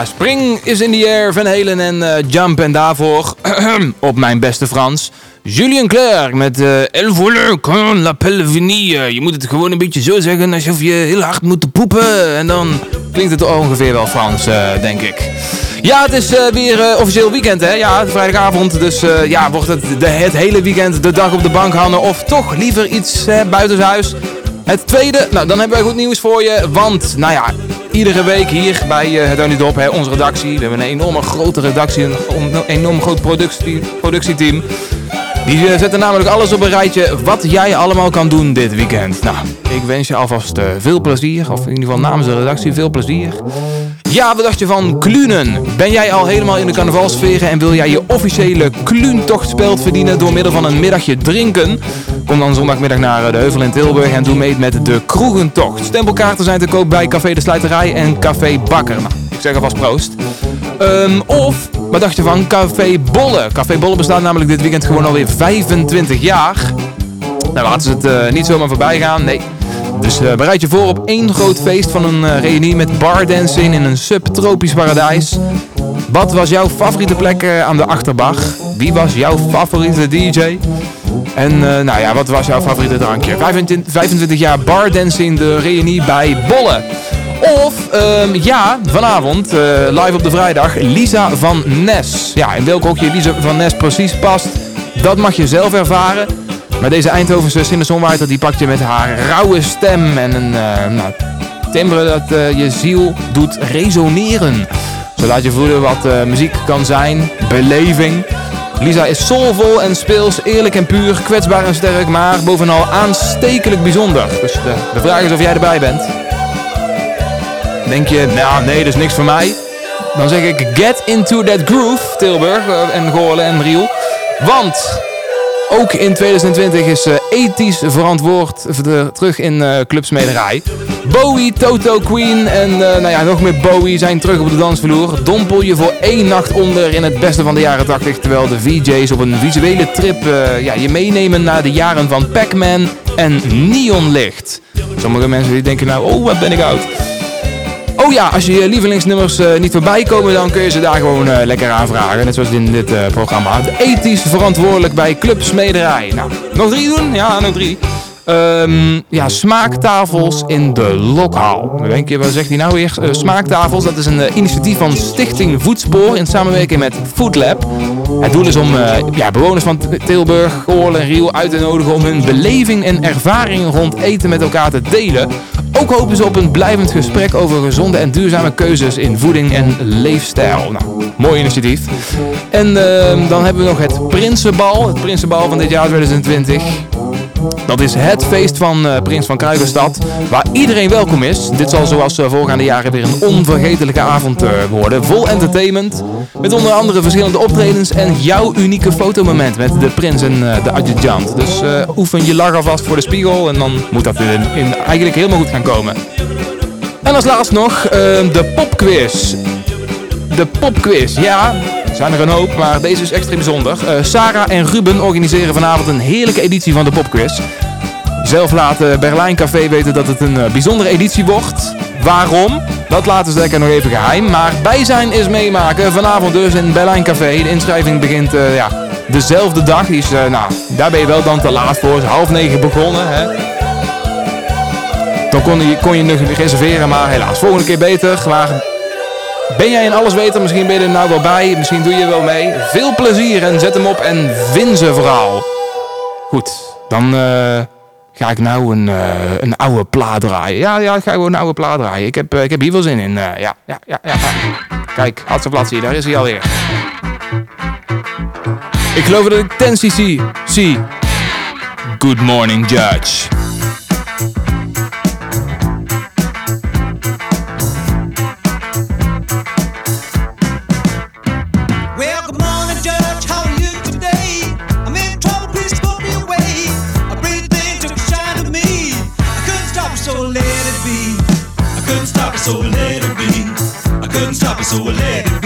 Spring is in the air, Van Halen en eh, Jump. En daarvoor, [CLEARS THROAT] op mijn beste Frans, Julien Clerc met Elle voulait qu'on l'appelle vanille. Je moet het gewoon een beetje zo zeggen alsof je heel hard moet poepen. En dan klinkt het ongeveer wel Frans, eh, denk ik. Ja, het is weer officieel weekend, hè? Ja, vrijdagavond. Dus ja, wordt het de, het hele weekend de dag op de bank hangen. Of toch liever iets buitenshuis. Het tweede, nou dan hebben wij goed nieuws voor je. Want, nou ja, iedere week hier bij eh, het Only Drop, hè, onze redactie. We hebben een enorme grote redactie, een enorm groot productie, productieteam. Die eh, zetten namelijk alles op een rijtje wat jij allemaal kan doen dit weekend. Nou, ik wens je alvast eh, veel plezier. Of in ieder geval namens de redactie veel plezier. Ja, wat dacht je van Klunen? Ben jij al helemaal in de carnavalsferen en wil jij je officiële Kluuntochtspeld verdienen door middel van een middagje drinken? Kom dan zondagmiddag naar eh, de Heuvel in Tilburg en doe mee met de Kroegentocht. Stempelkaarten zijn te koop bij Café de Slijterij en Café Bakker. Nou, ik zeg alvast proost. Ehm, of, wat dacht je van Café Bolle? Café Bolle bestaat namelijk dit weekend gewoon alweer 25 jaar. Nou, laten ze het eh, niet zomaar voorbij gaan, nee. Dus eh, bereid je voor op één groot feest van een eh, reunie met bardancing in een subtropisch paradijs. Wat was jouw favoriete plek aan de achterbar? Wie was jouw favoriete DJ? En nou ja, wat was jouw favoriete drankje? 25, 25 jaar bardancing de reunie bij Bolle. Of, ehm, ja, vanavond, eh, live op de vrijdag, Lisa van Nes. Ja, in welk hokje Lisa van Nes precies past, dat mag je zelf ervaren. Maar deze Eindhovense singer-songwriter die pakt je met haar rauwe stem en een eh, nou, timbre dat eh, je ziel doet resoneren. Zo laat je voelen wat muziek kan zijn, beleving. Lisa is soulvol en speels, eerlijk en puur, kwetsbaar en sterk, maar bovenal aanstekelijk bijzonder. Dus de vraag is of jij erbij bent. Denk je, nou nee, dat is niks voor mij. Dan zeg ik, get into that groove, Tilburg eh, en Goorlen en Riel. Want ook in 2020 is eh, ethisch verantwoord terug in eh Clubsmederij. Bowie, Toto, Queen en nou ja, nog meer Bowie zijn terug op de dansvloer. Dompel je voor één nacht onder in het beste van de jaren 80. Terwijl de VJ's op een visuele trip ja, je meenemen naar de jaren van Pac-Man en Neonlicht. Sommige mensen die denken nou, oh wat ben ik oud. Oh ja, als je je lievelingsnummers eh, niet voorbij komen, dan kun je ze daar gewoon eh, lekker aanvragen. Net zoals in dit eh, programma. Ethisch verantwoordelijk bij Club Smederij. Nou, nog drie doen? Ja, nog drie. Ehm, ja, smaaktafels in de lokaal. Dan denk je, wat zegt hij nou weer? Smaaktafels, dat is een initiatief van Stichting Voetspoor in samenwerking met Foodlab. Het doel is om ja, bewoners van Tilburg, Goorlen en Riel uit te nodigen om hun beleving en ervaring rond eten met elkaar te delen. Ook hopen ze op een blijvend gesprek over gezonde en duurzame keuzes in voeding en leefstijl. Nou, mooi initiatief. En ehm, dan hebben we nog het Prinsenbal. Het Prinsenbal van dit jaar 2020. Dat is het feest van eh, Prins van Kruigenstad, waar iedereen welkom is. Dit zal zoals eh, voorgaande jaren weer een onvergetelijke avond eh, worden. Vol entertainment, met onder andere verschillende optredens en jouw unieke fotomoment met de prins en de adjudant. Dus oefen je lach alvast voor de spiegel en dan moet dat in, in eigenlijk helemaal goed gaan komen. En als laatst nog de popquiz. De popquiz, ja, zijn er een hoop, maar deze is extra bijzonder. Eh, Sarah en Ruben organiseren vanavond een heerlijke editie van de popquiz. Zelf laat eh, Berlijn Café weten dat het een eh, bijzondere editie wordt. Waarom? Dat laten ze lekker nog even geheim. Maar bijzijn is meemaken. Vanavond dus in Berlijn Café. De inschrijving begint ja, dezelfde dag. Die is, nou, daar ben je wel dan te laat voor. Is half negen begonnen. Hè? Dan kon je, kon je nog reserveren, maar helaas. Volgende keer beter. Maar ben jij een allesweter? Misschien ben je er nou wel bij. Misschien doe je wel mee. Veel plezier en zet hem op en win ze vooral. Goed, dan eh, ga ik nou een, eh, een oude plaat draaien. Ja, ja, ik ga gewoon een oude plaat draaien. Ik heb, eh, ik heb hier wel zin in. ja, ja, ja, ja. Kijk, Hartstikke daar is hij alweer. Ik geloof dat ik 10cc zie. Good morning, Judge. So I let it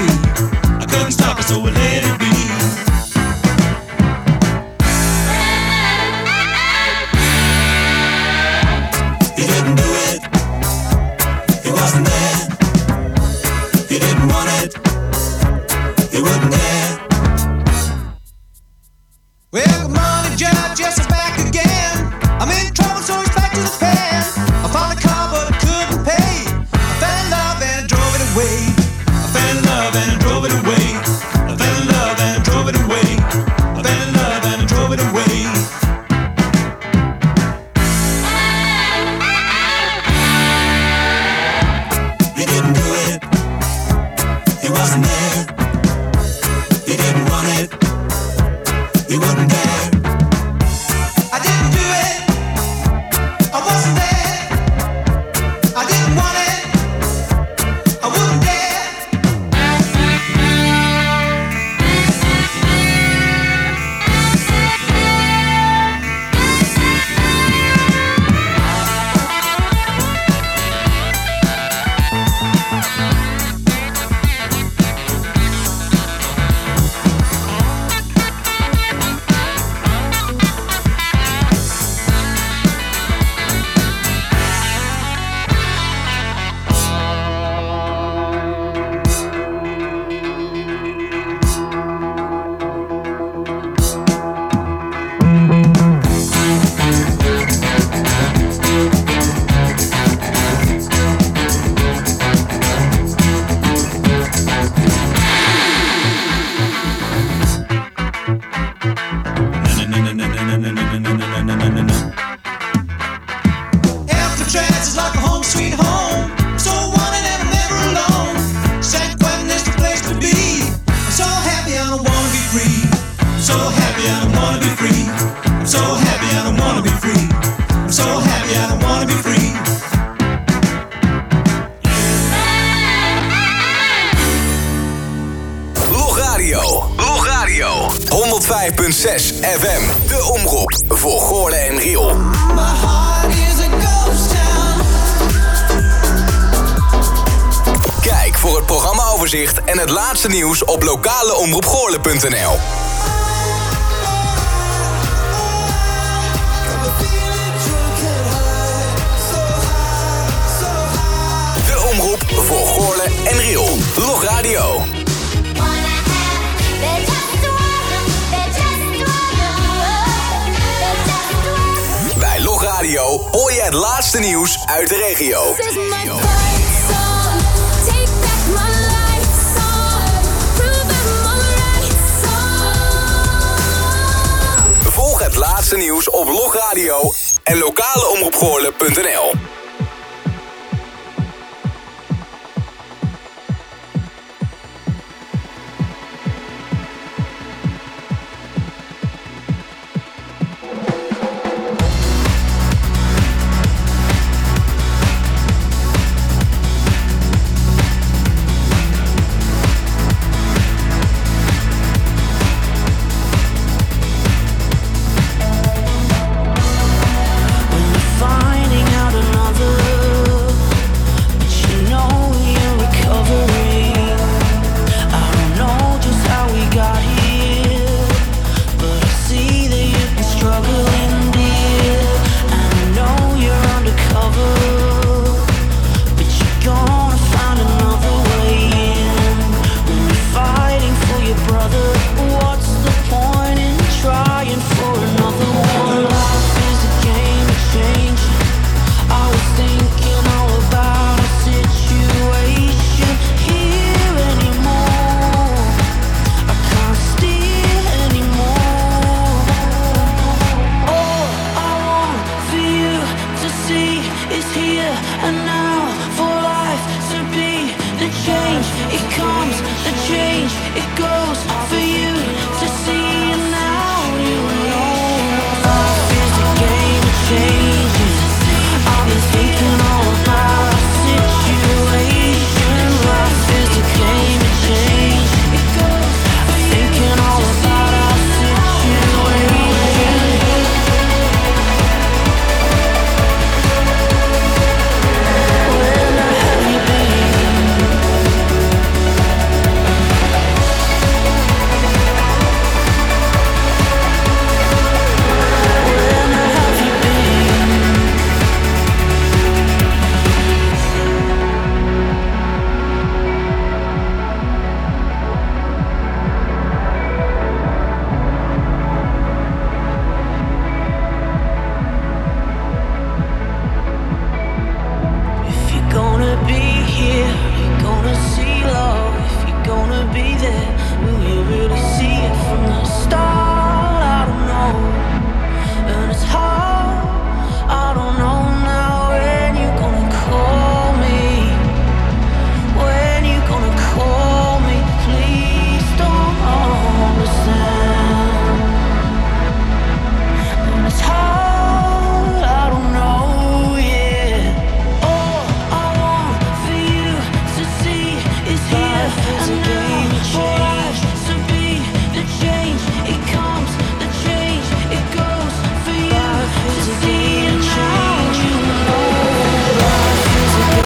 het programmaoverzicht en het laatste nieuws op lokaleomroepgoorlen.nl. De omroep voor Goorlen en Riel. Log Radio. Bij hoor je het laatste nieuws uit de regio. Het laatste nieuws op logradio en lokaleomroepgoorlen.nl.